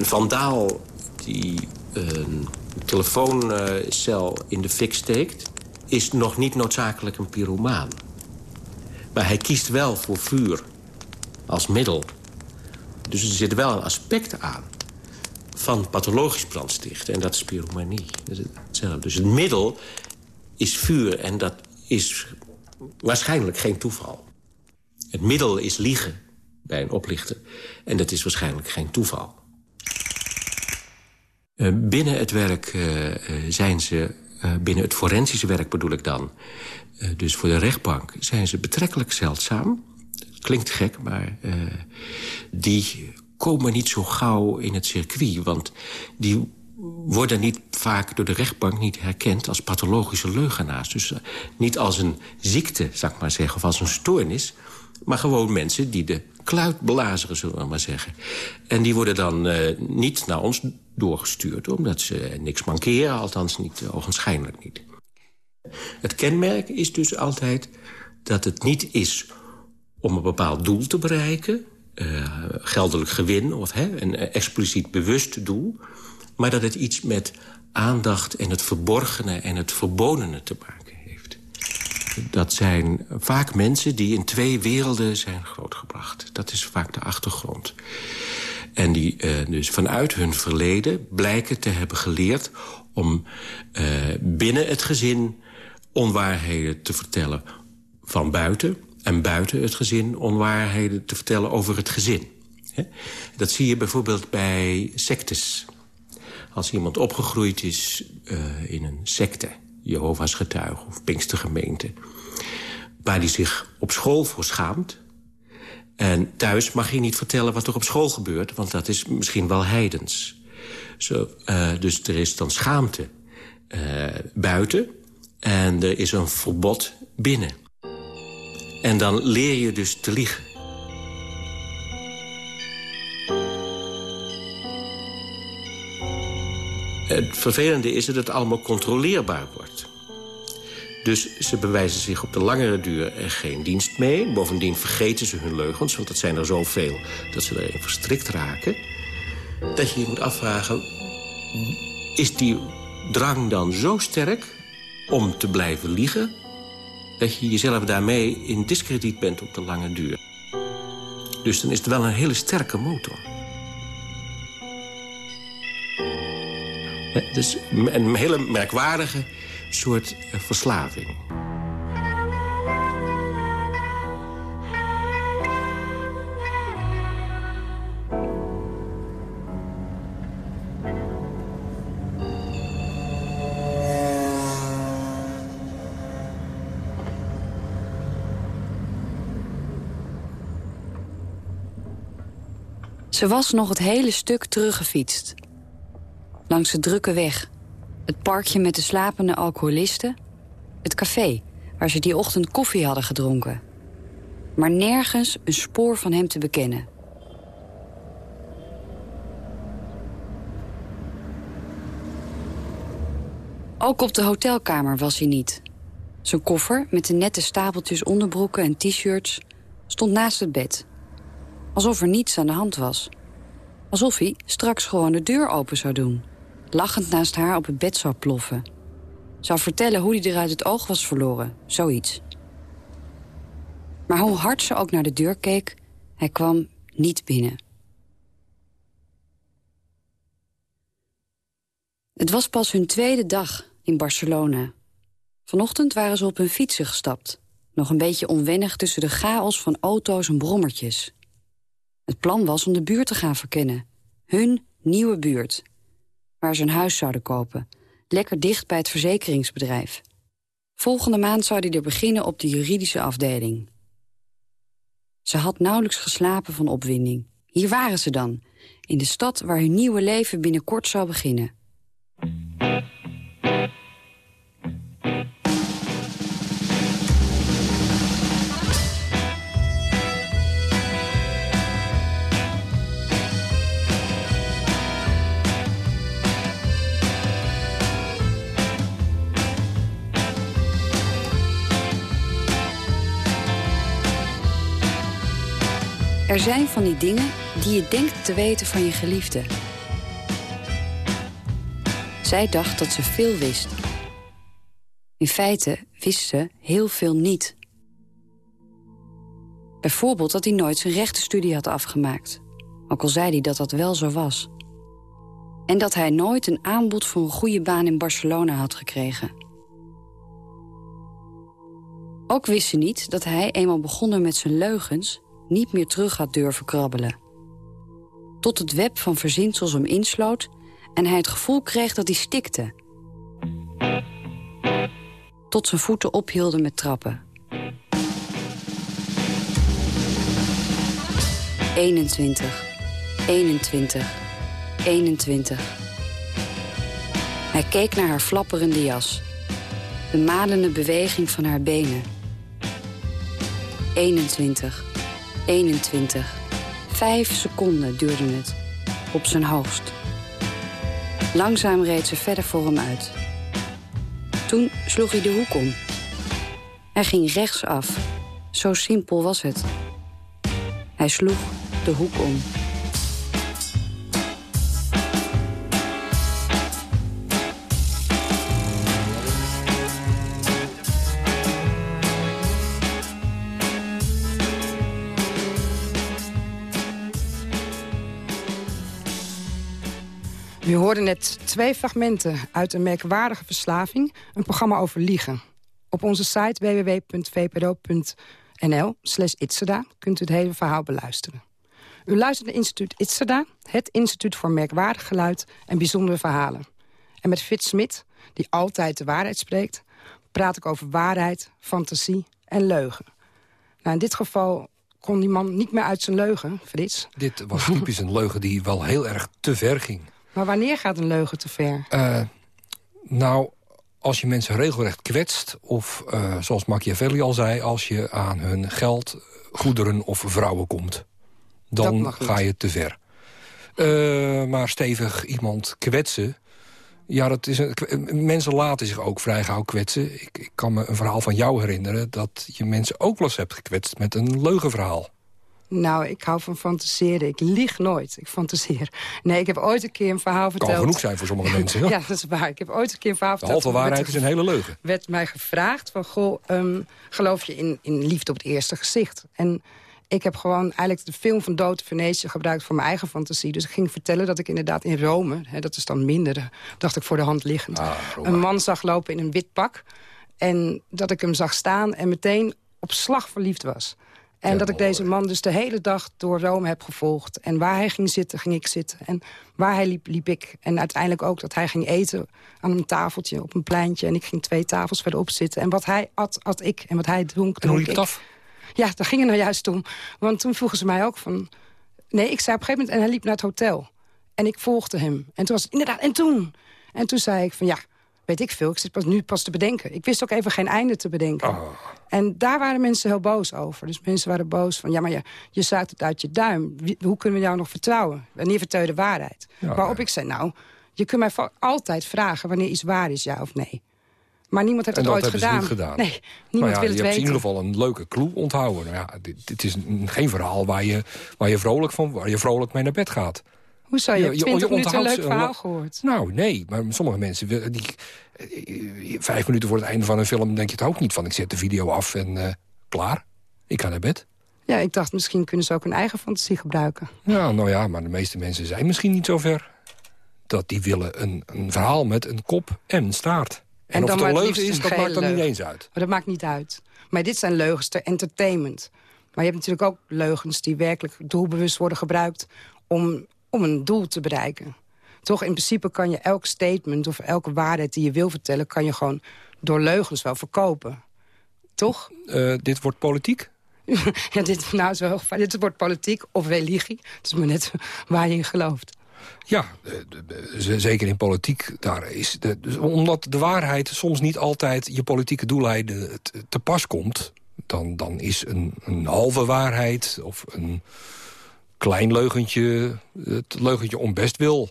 Een vandaal die een telefooncel in de fik steekt... is nog niet noodzakelijk een pyromaan. Maar hij kiest wel voor vuur als middel. Dus er zit wel een aspect aan van pathologisch brandstichten. En dat is pyromanie. Dus het middel is vuur en dat is waarschijnlijk geen toeval. Het middel is liegen bij een oplichter. En dat is waarschijnlijk geen toeval. Uh, binnen het werk uh, uh, zijn ze, binnen het forensische werk bedoel ik dan... dus voor de rechtbank zijn ze betrekkelijk zeldzaam. Klinkt gek, maar die komen niet zo gauw in het circuit. Want die worden niet vaak door de rechtbank niet herkend als pathologische leugenaars. Dus niet als een ziekte, zou ik maar zeggen, of als een stoornis... maar gewoon mensen die de kluit belazeren, zullen we maar zeggen. En die worden dan uh, niet naar ons doorgestuurd... omdat ze niks mankeren, althans niet uh, ogenschijnlijk niet. Het kenmerk is dus altijd dat het niet is om een bepaald doel te bereiken... Uh, geldelijk gewin of hè, een expliciet bewust doel... maar dat het iets met aandacht en het verborgene en het verbodene te maken. Dat zijn vaak mensen die in twee werelden zijn grootgebracht. Dat is vaak de achtergrond. En die uh, dus vanuit hun verleden blijken te hebben geleerd... om uh, binnen het gezin onwaarheden te vertellen van buiten... en buiten het gezin onwaarheden te vertellen over het gezin. Dat zie je bijvoorbeeld bij sectes. Als iemand opgegroeid is uh, in een secte... Jehovah's getuige of Pinkstergemeente... waar hij zich op school voor schaamt... En thuis mag je niet vertellen wat er op school gebeurt... want dat is misschien wel heidens. Zo, uh, dus er is dan schaamte uh, buiten... en er is een verbod binnen. En dan leer je dus te liegen. Het vervelende is dat het allemaal controleerbaar wordt. Dus ze bewijzen zich op de langere duur er geen dienst mee. Bovendien vergeten ze hun leugens, want dat zijn er zoveel... dat ze erin verstrikt raken. Dat je je moet afvragen... is die drang dan zo sterk om te blijven liegen... dat je jezelf daarmee in discrediet bent op de lange duur. Dus dan is het wel een hele sterke motor. Is een hele merkwaardige soort verslaving. Ze was nog het hele stuk teruggefietst. Langs de drukke weg. Het parkje met de slapende alcoholisten. Het café, waar ze die ochtend koffie hadden gedronken. Maar nergens een spoor van hem te bekennen. Ook op de hotelkamer was hij niet. Zijn koffer met de nette stapeltjes onderbroeken en t-shirts stond naast het bed. Alsof er niets aan de hand was. Alsof hij straks gewoon de deur open zou doen. Lachend naast haar op het bed zou ploffen. Zou vertellen hoe hij er uit het oog was verloren. Zoiets. Maar hoe hard ze ook naar de deur keek, hij kwam niet binnen. Het was pas hun tweede dag in Barcelona. Vanochtend waren ze op hun fietsen gestapt. Nog een beetje onwennig tussen de chaos van auto's en brommertjes. Het plan was om de buurt te gaan verkennen. Hun nieuwe buurt. Waar ze een huis zouden kopen. Lekker dicht bij het verzekeringsbedrijf. Volgende maand zou hij er beginnen op de juridische afdeling. Ze had nauwelijks geslapen van opwinding. Hier waren ze dan, in de stad waar hun nieuwe leven binnenkort zou beginnen. Zijn van die dingen die je denkt te weten van je geliefde. Zij dacht dat ze veel wist. In feite wist ze heel veel niet. Bijvoorbeeld dat hij nooit zijn rechtenstudie had afgemaakt. Ook al zei hij dat dat wel zo was. En dat hij nooit een aanbod voor een goede baan in Barcelona had gekregen. Ook wist ze niet dat hij eenmaal begonnen met zijn leugens niet meer terug had durven krabbelen. Tot het web van verzinsels hem insloot en hij het gevoel kreeg dat hij stikte. Tot zijn voeten ophielden met trappen. 21, 21, 21. Hij keek naar haar flapperende jas. De malende beweging van haar benen. 21, 21. Vijf seconden duurde het. Op zijn hoogst. Langzaam reed ze verder voor hem uit. Toen sloeg hij de hoek om. Hij ging rechtsaf. Zo simpel was het. Hij sloeg de hoek om. U hoorde net twee fragmenten uit een merkwaardige verslaving. Een programma over liegen. Op onze site www.vpro.nl slash kunt u het hele verhaal beluisteren. U luistert naar instituut Itzeda, het instituut voor merkwaardig geluid en bijzondere verhalen. En met Fitz Smit, die altijd de waarheid spreekt, praat ik over waarheid, fantasie en leugen. Nou, in dit geval kon die man niet meer uit zijn leugen, Frits. Dit was typisch een leugen die wel heel erg te ver ging. Maar wanneer gaat een leugen te ver? Uh, nou, als je mensen regelrecht kwetst... of uh, zoals Machiavelli al zei... als je aan hun geld, goederen of vrouwen komt. Dan ga je te ver. Uh, maar stevig iemand kwetsen... Ja, dat is een, mensen laten zich ook vrij gauw kwetsen. Ik, ik, kan me een verhaal van jou herinneren... dat je mensen ook wel eens hebt gekwetst met een leugenverhaal. Nou, ik hou van fantaseren. Ik lieg nooit. Ik fantaseer. Nee, ik heb ooit een keer een verhaal verteld. Kan genoeg zijn voor sommige mensen. ja, dat is waar. Ik heb ooit een keer een verhaal verteld. De halve waarheid is een hele leugen. werd mij gevraagd van, goh, um, geloof je in, in liefde op het eerste gezicht? En ik heb gewoon eigenlijk de film van Dood Venetië gebruikt voor mijn eigen fantasie. Dus ik ging vertellen dat ik inderdaad in Rome, hè, dat is dan minder, dacht ik voor de hand liggend, ah, een man zag lopen in een wit pak. En dat ik hem zag staan en meteen op slag verliefd was. En dat ik deze man dus de hele dag door Rome heb gevolgd. En waar hij ging zitten, ging ik zitten. En waar hij liep, liep ik. En uiteindelijk ook dat hij ging eten aan een tafeltje op een pleintje. En ik ging twee tafels verderop zitten. En wat hij at, at ik. En wat hij dronk, En hoe liep ik. het af? Ja, daar ging het nou juist om. Want toen vroegen ze mij ook van... Nee, ik zei op een gegeven moment... En hij liep naar het hotel. En ik volgde hem. En toen was het inderdaad... En toen? En toen zei ik van ja... weet ik veel. Ik zit pas nu pas te bedenken. Ik wist ook even geen einde te bedenken. Oh. En daar waren mensen heel boos over. Dus mensen waren boos van, ja, maar je, je zuigt het uit je duim. Wie- hoe kunnen we jou nog vertrouwen? Wanneer vertel je de waarheid? Ja, Waarop ik zei, nou, je kunt mij altijd vragen... wanneer iets waar is, ja of nee. Maar niemand heeft het ooit gedaan. Nee, niemand ja, wil je het hebt in weten. ieder geval een leuke clue onthouden. Nou ja, dit, dit is een- geen verhaal waar je, waar, je vrolijk van, waar je vrolijk mee naar bed gaat. Hoe zou je, Je- je, je- 20 je minuten een leuk een verhaal gehoord? Nou, nee, maar sommige mensen... willen- Die, eh, vijf minuten voor het einde van een film denk je het ook niet van... ik zet de video af en eh, klaar, ik ga naar bed. Ja, ik dacht, misschien kunnen ze ook hun eigen fantasie gebruiken. Ja, nou ja, maar de meeste mensen zijn misschien niet zo ver. Dat die willen een, een verhaal met een kop en een staart. En, of dan het een leugen is, dat maakt dan niet eens uit. Maar dat maakt niet uit. Maar dit zijn leugens ter entertainment. Maar je hebt natuurlijk ook leugens die werkelijk doelbewust worden gebruikt... om, om een doel te bereiken. Toch, in principe kan je elk statement of elke waarheid die je wil vertellen... kan je gewoon door leugens wel verkopen. Toch? Eh, dit wordt politiek? ja, dit, nou, is wel heel gevaarlijk. dit wordt politiek of religie. Het is maar net waar je in gelooft. Ja, eh, zeker in politiek. Daar is de, dus omdat de waarheid soms niet altijd je politieke doeleinden te, te pas komt... dan, dan is een, een halve waarheid of een klein leugentje... het leugentje om best wil...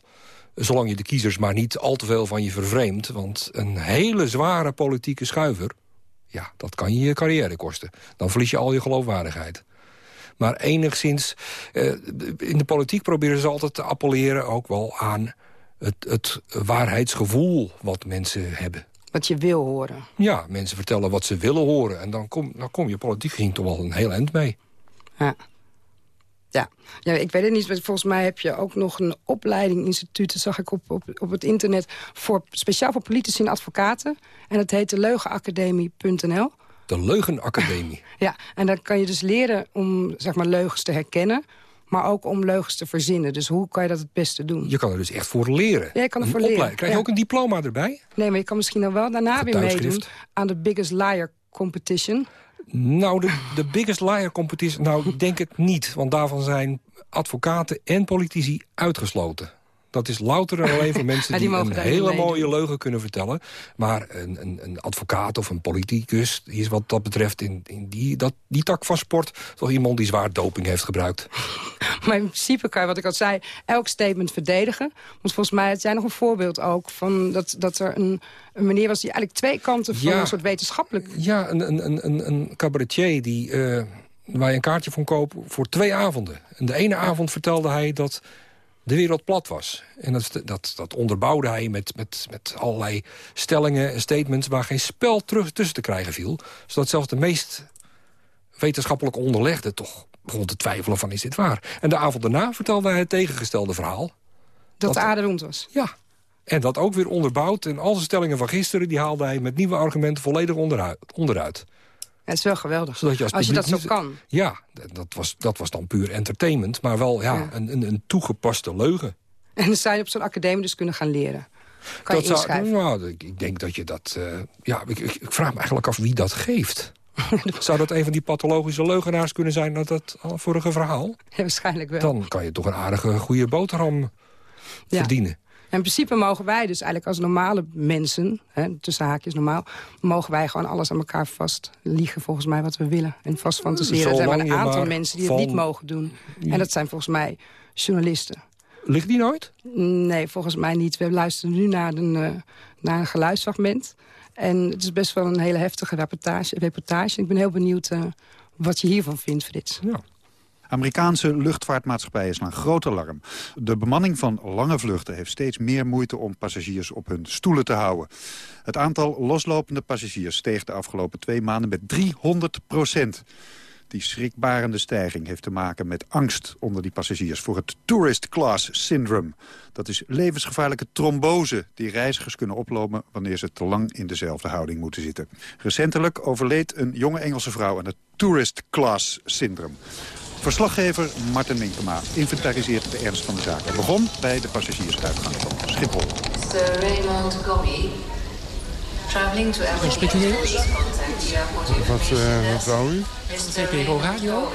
zolang je de kiezers maar niet al te veel van je vervreemdt. Want een hele zware politieke schuiver... ja, dat kan je je carrière kosten. Dan verlies je al je geloofwaardigheid. Maar enigszins, eh, in de politiek proberen ze altijd te appelleren... ook wel aan het, het waarheidsgevoel wat mensen hebben. Wat je wil horen. Ja, mensen vertellen wat ze willen horen. En dan kom, dan kom je politiek gezien toch wel een heel eind mee. Ja. Ja. ja, ik weet het niet. maar Volgens mij heb je ook nog een opleiding-instituut... dat zag ik op, op, op het internet... Voor, speciaal voor politici en advocaten. En dat heet de leugenacademie.nl. De Leugenacademie. Ja, en dan kan je dus leren om zeg maar, leugens te herkennen... maar ook om leugens te verzinnen. Dus hoe kan je dat het beste doen? Je kan er dus echt voor leren. Ja, je kan er voor leren. Krijg je ja. ook een diploma erbij? Nee, maar je kan misschien dan wel daarna weer meedoen... aan de Biggest Liar Competition. Nou, de, de biggest liar competition, nou, ik denk het niet. Want daarvan zijn advocaten en politici uitgesloten. Dat is louter en alleen voor mensen die een hele mooie leugen kunnen vertellen. Maar een, een, een advocaat of een politicus die is wat dat betreft in, in die, dat, die tak van sport... toch iemand die zwaar doping heeft gebruikt. Maar in principe kan je, wat ik al zei, elk statement verdedigen. Want volgens mij had jij nog een voorbeeld ook... van dat, dat er een, een meneer was die eigenlijk twee kanten van Ja. een soort wetenschappelijk... Ja, een, een, een- een, een cabaretier die, eh, waar je een kaartje van koopt voor twee avonden. En de ene avond vertelde hij dat de wereld plat was. En dat, dat, dat onderbouwde hij met, met, met allerlei stellingen en statements... waar geen spel terug tussen te krijgen viel. Zodat zelfs de meest wetenschappelijk onderlegde toch begon te twijfelen van is dit waar. En de avond daarna vertelde hij het tegengestelde verhaal. dat de aarde rond was. Ja, en dat ook weer onderbouwd. En al zijn stellingen van gisteren... die haalde hij met nieuwe argumenten volledig onderuit. onderuit. Het is wel geweldig. Zodat je als, als je dat zo kan. Ja, dat was, dat was dan puur entertainment. Maar wel ja, Ja. Een, een, een toegepaste leugen. En dan zou je op zo'n academie dus kunnen gaan leren. Kan je zou, inschrijven. nou, ik, denk dat je dat... eh, ja, ik, ik, ik vraag me eigenlijk af wie dat geeft. zou dat een van die pathologische leugenaars kunnen zijn... dat dat vorige verhaal? Ja, waarschijnlijk wel. Dan kan je toch een aardige, goede boterham Ja. verdienen. In principe mogen wij dus eigenlijk als normale mensen... Hè, tussen haakjes normaal... mogen wij gewoon alles aan elkaar vast liegen volgens mij wat we willen. En vast fantaseren. Er zijn maar een aantal maar mensen die het niet mogen doen. En dat zijn volgens mij journalisten. Ligt die nooit? Nee, volgens mij niet. We luisteren nu naar een, eh, naar een geluidsfragment. En het is best wel een hele heftige reportage. reportage. Ik ben heel benieuwd eh, wat je hiervan vindt, Frits. Amerikaanse luchtvaartmaatschappijen slaan groot alarm. De bemanning van lange vluchten heeft steeds meer moeite om passagiers op hun stoelen te houden. Het aantal loslopende passagiers steeg de afgelopen twee maanden met 300 procent. Die schrikbarende stijging heeft te maken met angst onder die passagiers... voor het tourist class syndrome. Dat is levensgevaarlijke trombose die reizigers kunnen oplopen... wanneer ze te lang in dezelfde houding moeten zitten. Recentelijk overleed een jonge Engelse vrouw aan het tourist class syndrome. Verslaggever Martin Winkema inventariseert de ernst van de zaak. Begon bij de passagiersuitgang van Schiphol. Sir Raymond Gobby, traveling to? Wat, uh, wat wou u? VPRO Radio.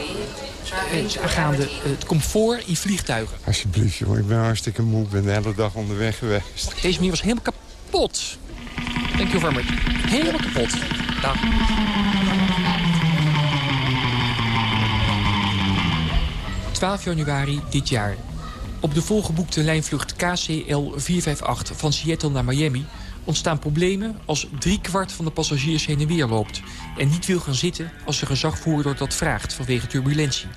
Eh, aangaande het comfort in vliegtuigen. Alsjeblieft, joh. Ik ben hartstikke moe. Ik ben de hele dag onderweg geweest. Deze manier was helemaal kapot. Thank you very much. Helemaal kapot. Dag. 12 januari dit jaar. Op de volgeboekte lijnvlucht KCL 458 van Seattle naar Miami ontstaan problemen als driekwart van de passagiers heen en weer loopt... en niet wil gaan zitten als de gezagvoerder dat vraagt vanwege turbulentie.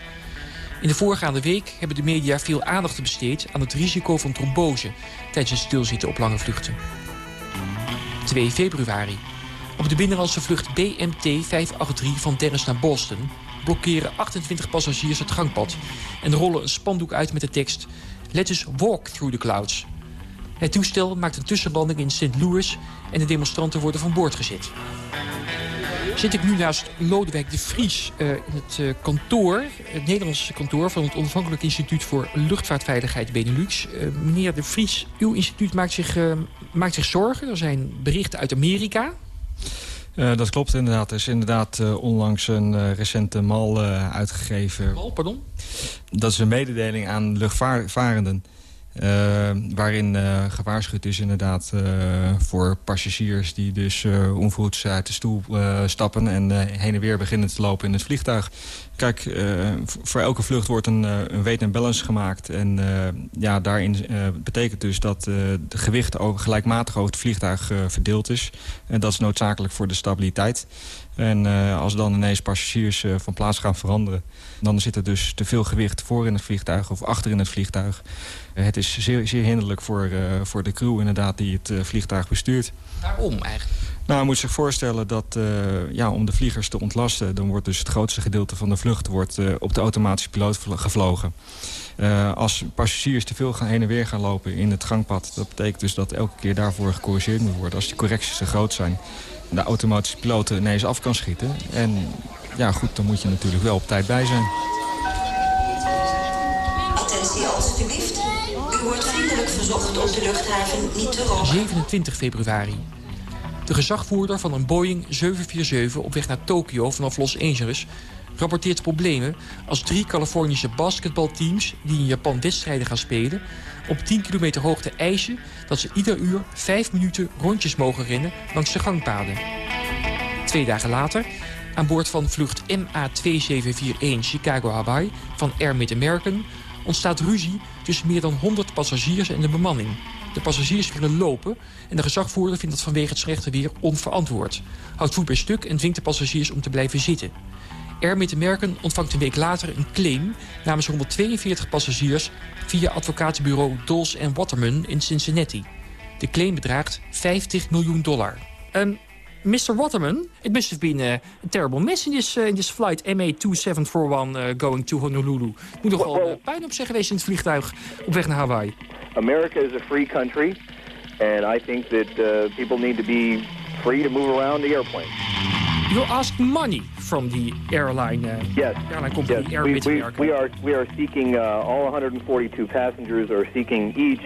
In de voorgaande week hebben de media veel aandacht besteed... aan het risico van trombose tijdens het stilzitten op lange vluchten. 2 februari. Op de binnenlandse vlucht BMT 583 van Dennis naar Boston... blokkeren 28 passagiers het gangpad... en rollen een spandoek uit met de tekst... Let us walk through the clouds. Het toestel maakt een tussenlanding in St. Louis... en de demonstranten worden van boord gezet. Zit ik nu naast Lodewijk de Vries uh, in het uh, kantoor... het Nederlandse kantoor van het Onafhankelijk Instituut... voor Luchtvaartveiligheid Benelux. Uh, meneer de Vries, uw instituut maakt zich, maakt zich zorgen. Er zijn berichten uit Amerika... Uh, dat klopt inderdaad. Er is inderdaad uh, onlangs een uh, recente mal uitgegeven. Mal, pardon? Dat is een mededeling aan luchtvarenden. Waarin gewaarschuwd is inderdaad voor passagiers... die dus onvoets uit de stoel stappen... en heen en weer beginnen te lopen in het vliegtuig. Kijk, uh, voor elke vlucht wordt een, uh, een weight and balance gemaakt. En uh, ja, daarin betekent dus dat de gewicht ook gelijkmatig over het vliegtuig verdeeld is. En dat is noodzakelijk voor de stabiliteit. En als dan ineens passagiers van plaats gaan veranderen... dan zit er dus te veel gewicht voor in het vliegtuig of achter in het vliegtuig. Het is zeer, zeer hinderlijk voor, voor de crew inderdaad die het vliegtuig bestuurt. Waarom eigenlijk? Nou, je moet zich voorstellen dat uh, ja, om de vliegers te ontlasten... dan wordt dus het grootste gedeelte van de vlucht wordt, uh, op de automatische piloot gevlogen. Uh, als passagiers te veel gaan heen en weer gaan lopen in het gangpad... dat betekent dus dat elke keer daarvoor gecorrigeerd moet worden. Als die correcties te groot zijn, de automatische piloot ineens af kan schieten. En ja, goed, dan moet je natuurlijk wel op tijd bij zijn. Attentie alstublieft. Op de luchthaven niet te roken. 27 februari. De gezagvoerder van een Boeing 747 op weg naar Tokio vanaf Los Angeles rapporteert problemen als drie Californische basketbalteams die in Japan wedstrijden gaan spelen op 10 kilometer hoogte eisen dat ze ieder uur 5 minuten rondjes mogen rennen langs de gangpaden. Twee dagen later, aan boord van vlucht MA2741 Chicago-Hawaii van Air Mid-American ontstaat ruzie tussen meer dan 100 passagiers en de bemanning. De passagiers willen lopen en de gezagvoerder vindt dat vanwege het slechte weer onverantwoord. Houdt voet bij stuk en dwingt de passagiers om te blijven zitten. Air Mid-American ontvangt een week later een claim namens 142 passagiers via advocatenbureau Dols Waterman in Cincinnati. De claim bedraagt 50 miljoen dollar. Um, Mr. Waterman, it must have been a, terrible mess in this, uh, in this flight MA2741 uh, going to Honolulu. Het moet toch wel uh, puin op zijn geweest in het vliegtuig op weg naar Hawaii. America is a free country, and I think that uh, people need to be free to move around the airplane. You ask money from the airline, uh, yes. airline company, yes. Air we, we, we are we are seeking uh, all 142 passengers are seeking each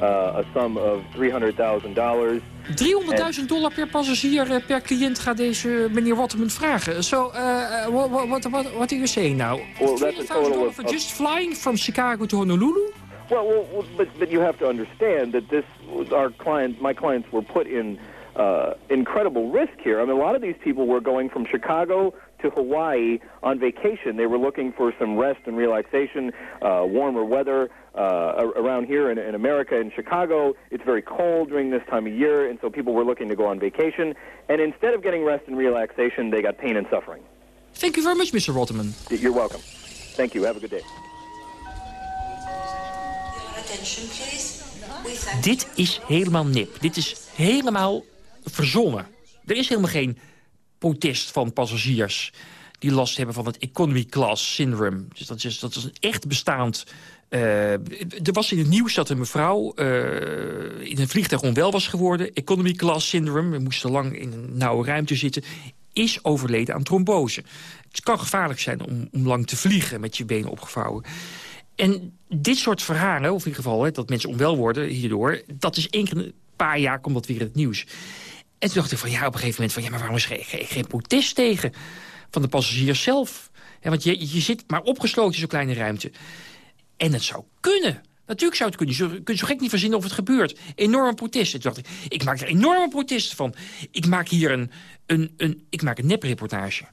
uh, a sum of $300,000. 300.000 dollar per passagier uh, per cliënt gaat deze meneer Waterman vragen. So, uh, what, what, what, what are you saying now? Well, that's of, for just flying from Chicago to Honolulu? Well, well, but but you have to understand that this was our client. My clients were put in uh, incredible risk here. I mean, a lot of these people were going from Chicago to Hawaii on vacation. They were looking for some rest and relaxation, uh, warmer weather. Uh, around here in, in America, in Chicago, it's very cold during this time of year, and so people were looking to go on vacation. And instead of getting rest and relaxation, they got pain and suffering. Thank you very much, Mr. Rotterman. You're welcome. Thank you. Have a good day. Dit is helemaal nip. Dit is helemaal verzonnen. Er is helemaal geen protest van passagiers die last hebben van het economy class syndrome. Dus dat is, dat is een echt bestaand... Uh, er was in het nieuws dat een mevrouw uh, in een vliegtuig onwel was geworden. Economy class syndrome. We moesten lang in een nauwe ruimte zitten. Is overleden aan trombose. Het kan gevaarlijk zijn om, om lang te vliegen met je benen opgevouwen. En dit soort verhalen, of in ieder geval hè, dat mensen onwel worden hierdoor... dat is één keer een paar jaar komt dat weer in het nieuws. En toen dacht ik van ja, op een gegeven moment van... ja, maar waarom is er geen, protest tegen van de passagiers zelf? Ja, want je, je zit maar opgesloten in zo'n kleine ruimte. En het zou kunnen Natuurlijk zou het kunnen. Je kunt zo gek niet verzinnen of het gebeurt. Enorme protesten. Dacht ik, ik maak er enorme protesten van. Ik maak hier een, een, een, ik maak een nepreportage.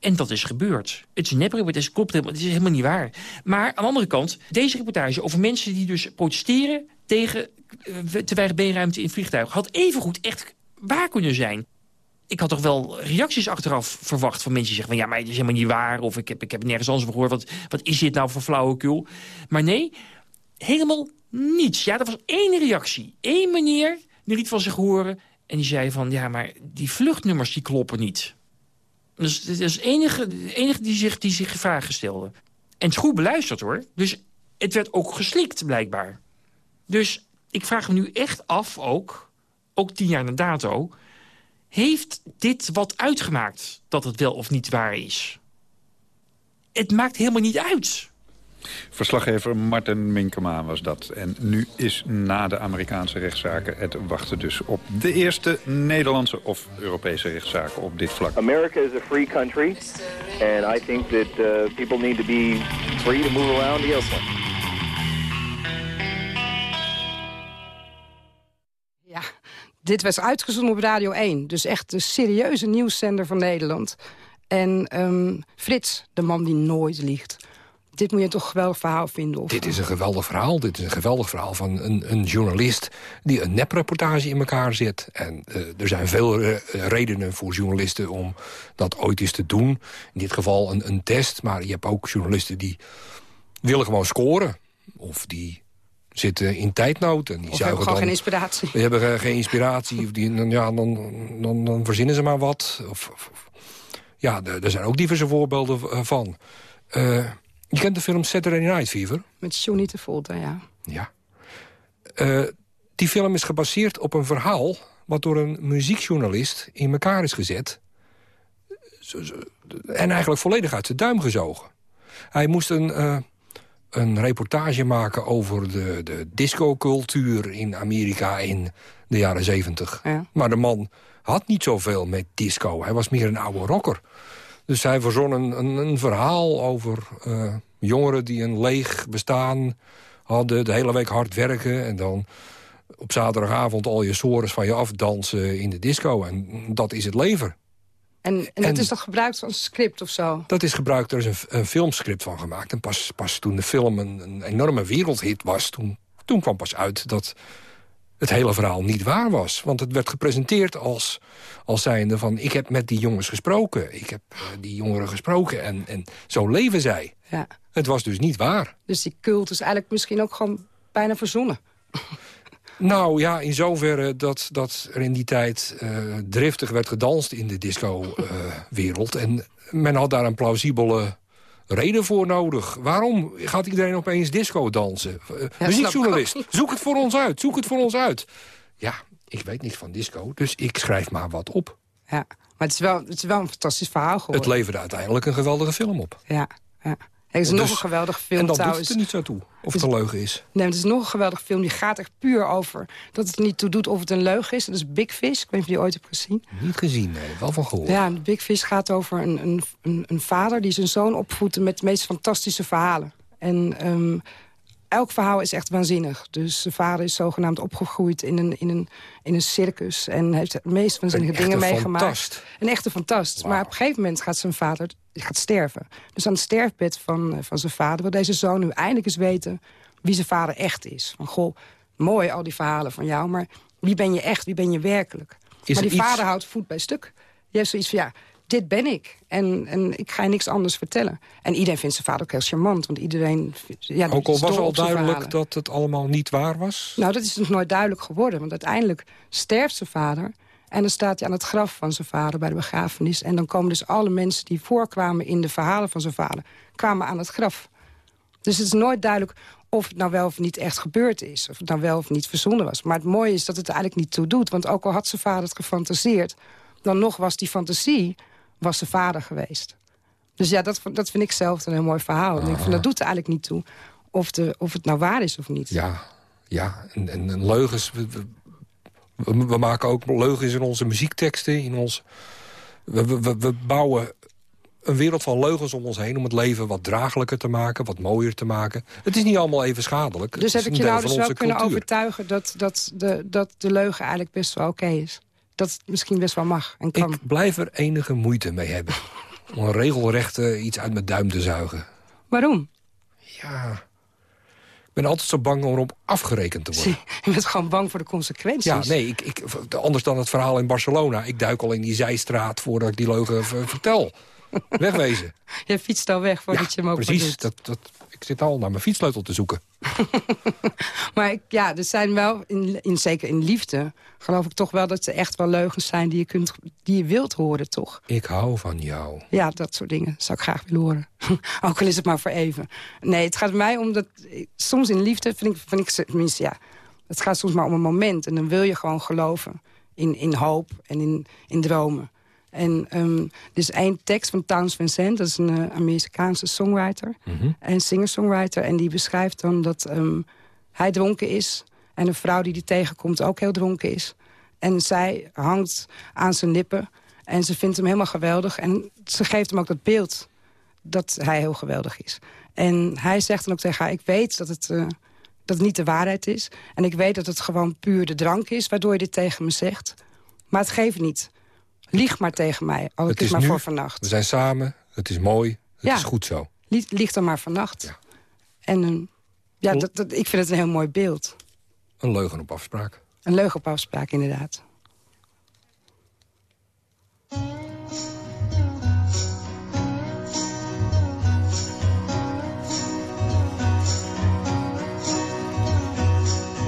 En dat is gebeurd. Het is een nepreportage, klopt helemaal, het is helemaal niet waar. Maar aan de andere kant, deze reportage over mensen die dus protesteren... tegen uh, te weinig beenruimte in vliegtuigen... had evengoed echt waar kunnen zijn ik had toch wel reacties achteraf verwacht van mensen die zeggen... van ja, maar het is helemaal niet waar... of ik heb, ik heb nergens anders van gehoord, wat, wat is dit nou voor flauwekul? Maar nee, helemaal niets. Ja, er was één reactie. Eén meneer die liet van zich horen... en die zei van, ja, maar die vluchtnummers die kloppen niet. Dus dat is enige, de enige die, zich, die zich vragen stelde. En het is goed beluisterd, hoor. Dus het werd ook geslikt, blijkbaar. Dus ik vraag me nu echt af ook, ook tien jaar na dato... Heeft dit wat uitgemaakt dat het wel of niet waar is? Het maakt helemaal niet uit. Verslaggever Martin Minkema was dat. En nu is na de Amerikaanse rechtszaken het wachten dus op de eerste Nederlandse of Europese rechtszaken op dit vlak. America is a free country and I think that uh, people need to be free to move around the. Dit was uitgezonden op Radio 1. Dus echt een serieuze nieuwszender van Nederland. En um, Frits, de man die nooit liegt. Dit moet je toch een geweldig verhaal vinden? Of... Dit is een geweldig verhaal. Dit is een geweldig verhaal van een, een journalist... die een nepreportage in elkaar zet. En uh, er zijn veel uh, redenen voor journalisten om dat ooit eens te doen. In dit geval een, een test. Maar je hebt ook journalisten die willen gewoon scoren. Of die zitten in tijdnood. En die of hebben gewoon geen inspiratie. Die hebben geen inspiratie. Of die, dan, ja, dan, dan, dan verzinnen ze maar wat. Of, of ja, er zijn ook diverse voorbeelden van. Uh, je kent de film Saturday Night Fever? Met Johnny Travolta, ja. Ja. Uh, die film is gebaseerd op een verhaal... wat door een muziekjournalist in elkaar is gezet. En eigenlijk volledig uit zijn duim gezogen. Hij moest een... Een reportage maken over de, de discocultuur in Amerika in de jaren zeventig. Ja. Maar de man had niet zoveel met disco. Hij was meer een oude rocker. Dus hij verzon een, een, een verhaal over uh, jongeren die een leeg bestaan hadden... de hele week hard werken en dan op zaterdagavond al je sores van je afdansen in de disco. En dat is het leven. En, en, dat is toch gebruikt als script of zo? Dat is gebruikt, er is een, een filmscript van gemaakt. En pas, pas toen de film een, een enorme wereldhit was... Toen, toen kwam pas uit dat het hele verhaal niet waar was. Want het werd gepresenteerd als, als zijnde van... ik heb met die jongens gesproken. Ik heb uh, die jongeren gesproken en, en zo leven zij. Ja. Het was dus niet waar. Dus die cult is eigenlijk misschien ook gewoon bijna verzonnen. Nou ja, in zoverre dat, dat er in die tijd uh, driftig werd gedanst in de disco-wereld. Uh, en men had daar een plausibele reden voor nodig. Waarom gaat iedereen opeens disco dansen? Uh, ja, muziekjournalist, zoek het voor ons uit, zoek het voor ons uit. Ja, ik weet niet van disco, dus ik schrijf maar wat op. Ja, maar het is wel, het is wel een fantastisch verhaal geworden. Het leverde uiteindelijk een geweldige film op. Ja, ja. Er is dus, nog een geweldig film en dat trouwens. doet het er niet zo toe, of het een leugen is. Nee, het is nog een geweldig film. Die gaat echt puur over dat het er niet toe doet of het een leugen is. Dat is Big Fish. Ik weet niet of je die ooit hebt gezien. Niet gezien, nee. Wel van gehoord. Ja, Big Fish gaat over een, een, een, een vader die zijn zoon opvoedt met de meest fantastische verhalen. En um, elk verhaal is echt waanzinnig. Dus zijn vader is zogenaamd opgegroeid in een, in een, in een circus... en heeft de meest waanzinnige dingen meegemaakt. Fantast. Een echte fantast. Wow. Maar op een gegeven moment gaat zijn vader gaat sterven. Dus aan het sterfbed van, van zijn vader wil deze zoon nu eindelijk eens weten... wie zijn vader echt is. Van, goh, mooi al die verhalen van jou, maar wie ben je echt, wie ben je werkelijk? Is maar die vader houdt voet bij stuk. Je hebt zoiets van, ja, dit ben ik. En, en ik ga je niks anders vertellen. En iedereen vindt zijn vader ook heel charmant. Want iedereen... Ja, ook al was al duidelijk dat het allemaal niet waar was? Nou, dat is nog nooit duidelijk geworden. Want uiteindelijk sterft zijn vader... En dan staat hij aan het graf van zijn vader bij de begrafenis. En dan komen dus alle mensen die voorkwamen in de verhalen van zijn vader... kwamen aan het graf. Dus het is nooit duidelijk of het nou wel of niet echt gebeurd is. Of het nou wel of niet verzonnen was. Maar het mooie is dat het er eigenlijk niet toe doet. Want ook al had zijn vader het gefantaseerd... dan nog was die fantasie was zijn vader geweest. Dus ja, dat, dat vind ik zelf een heel mooi verhaal. Ik vind, dat doet er eigenlijk niet toe of, de, of het nou waar is of niet. Ja, ja. En, en, leugens... We, we, we, maken ook leugens in onze muziekteksten. In ons, we, we, we bouwen een wereld van leugens om ons heen... om het leven wat draaglijker te maken, wat mooier te maken. Het is niet allemaal even schadelijk. Dus heb ik je nou dus wel kunnen cultuur. overtuigen... Dat, dat, de, dat de leugen eigenlijk best wel oké is? Dat het misschien best wel mag en kan? Ik blijf er enige moeite mee hebben. om regelrecht iets uit mijn duim te zuigen. Waarom? Ja, ik ben altijd zo bang om erop afgerekend te worden. Je bent gewoon bang voor de consequenties. Ja, nee, ik, ik, anders dan het verhaal in Barcelona. Ik duik al in die zijstraat voordat ik die leugen vertel. Wegwezen. Je fietst al weg voordat je hem ook Precies, doet. dat, dat, ik zit al naar mijn fietssleutel te zoeken. Maar ik, ja, er zijn wel, in, in, zeker in liefde... geloof ik toch wel dat er echt wel leugens zijn die je, kunt, die je wilt horen, toch? Ik hou van jou. Ja, dat soort dingen zou ik graag willen horen. Ook al is het maar voor even. Nee, het gaat mij om dat... Soms in liefde vind ik, vind ik ze- tenminste, ja... Het gaat soms maar om een moment. En dan wil je gewoon geloven. In, in hoop en in, in dromen. En er is één tekst van Towns Vincent. Dat is een eh, Amerikaanse songwriter. En singer-songwriter. En die beschrijft dan dat ehm, hij dronken is. En een vrouw die die tegenkomt ook heel dronken is. En zij hangt aan zijn lippen. En ze vindt hem helemaal geweldig. En ze geeft hem ook dat beeld dat hij heel geweldig is. En hij zegt dan ook tegen haar... ik weet dat het, eh, dat het niet de waarheid is. En ik weet dat het gewoon puur de drank is... waardoor je dit tegen me zegt. Maar het geeft niet. Lieg maar tegen mij. Al het is maar nu, voor vannacht. We zijn samen, het is mooi, het Ja. is goed zo. Lieg, lieg dan maar vannacht. En ehm, ja, dat, dat, ik vind het een heel mooi beeld. Een leugen op afspraak. Een leugen op afspraak, inderdaad.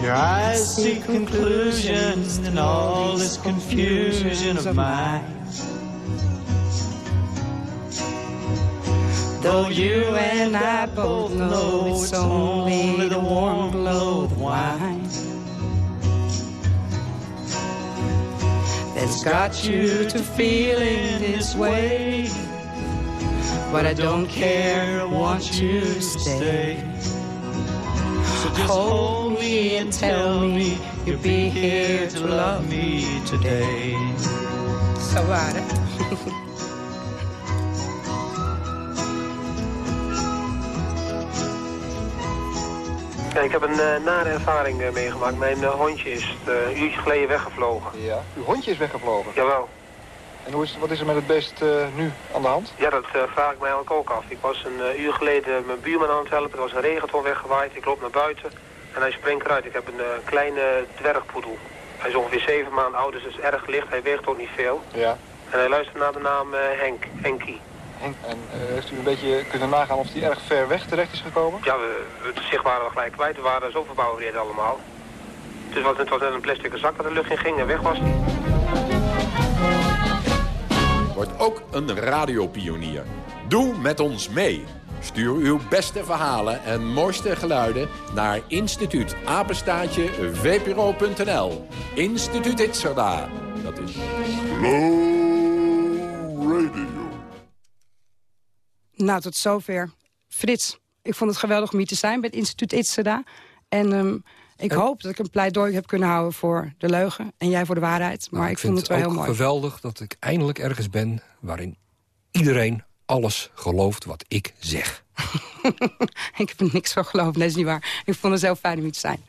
Your eyes see conclusions in all this confusion of mine. Though you and I both know it's only the warm glow of wine that's got you to feeling this way. But I don't care, I want you to stay. So just hold me and tell me you'll be here to love me today. Zo waar, hè? Ja, ik heb een eh, nare ervaring eh, meegemaakt. Mijn eh, hondje is eh, een uurtje geleden weggevlogen. Ja, uw hondje is weggevlogen. Jawel. En hoe is, wat is er met het beest eh, nu aan de hand? Ja, dat eh, vraag ik mij eigenlijk ook af. Ik was een eh, uur geleden mijn buurman aan het helpen. Er was een regenton weggewaaid. Ik loop naar buiten en hij springt eruit. Ik heb een eh, kleine dwergpoedel. Hij is ongeveer zeven maanden oud, dus het is erg licht. Hij weegt ook niet veel. Ja. En hij luistert naar de naam eh, Henk, Henkie. En eh, heeft u een beetje kunnen nagaan of hij erg ver weg terecht is gekomen? Ja, we, het zicht waren we gelijk kwijt. We waren zo verbouwereerd allemaal. Dus wat, het was net een plastic zak dat de lucht in ging en weg was hij. Word ook een radiopionier. Doe met ons mee. Stuur uw beste verhalen en mooiste geluiden naar instituut apenstaatje vpro.nl. Instituut Itzerda. Dat is Nou, tot zover. Frits, ik vond het geweldig om hier te zijn bij het instituut Itzeda. En ehm, ik hoop dat ik een pleidooi heb kunnen houden voor de leugen. En jij voor de waarheid. Maar Nou, ik, vond het wel heel mooi. geweldig dat ik eindelijk ergens ben... waarin iedereen alles gelooft wat ik zeg. ik heb er niks van geloofd, dat is niet waar. Ik vond het heel fijn om hier te zijn.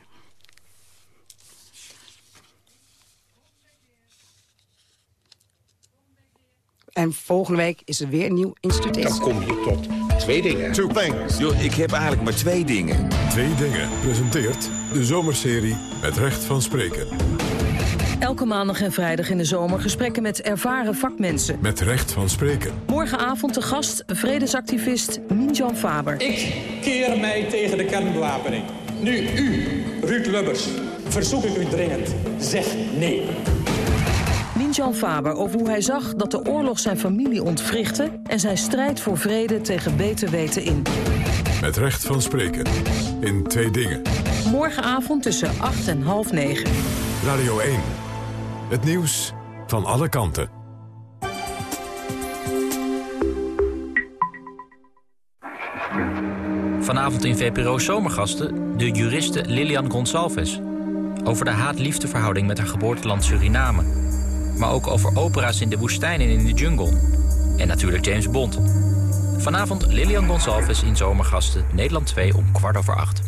En volgende week is er weer een nieuw instituut. Dan kom je tot twee dingen. Two things. Yo, ik heb eigenlijk maar twee dingen. Twee dingen presenteert de zomerserie met recht van spreken. Elke maandag en vrijdag in de zomer gesprekken met ervaren vakmensen. Met recht van spreken. Morgenavond de gast, vredesactivist Minjan Faber. Ik keer mij tegen de kernbewapening. Nu u, Ruud Lubbers, verzoek ik u dringend. Zeg nee. Minjan Faber over hoe hij zag dat de oorlog zijn familie ontwrichtte... en zijn strijd voor vrede tegen beter weten in. Met recht van spreken. In twee dingen. Morgenavond tussen 8 en half 9. Radio 1. Het nieuws van alle kanten. Vanavond in VPRO Zomergasten de juriste Lilian Gonsalves. Over de haat-liefdeverhouding met haar geboorteland Suriname. Maar ook over opera's in de woestijn en in de jungle. En natuurlijk James Bond. Vanavond Lilian Gonsalves in Zomergasten, Nederland 2 om kwart over acht.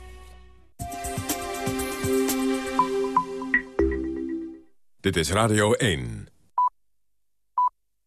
Dit is Radio 1.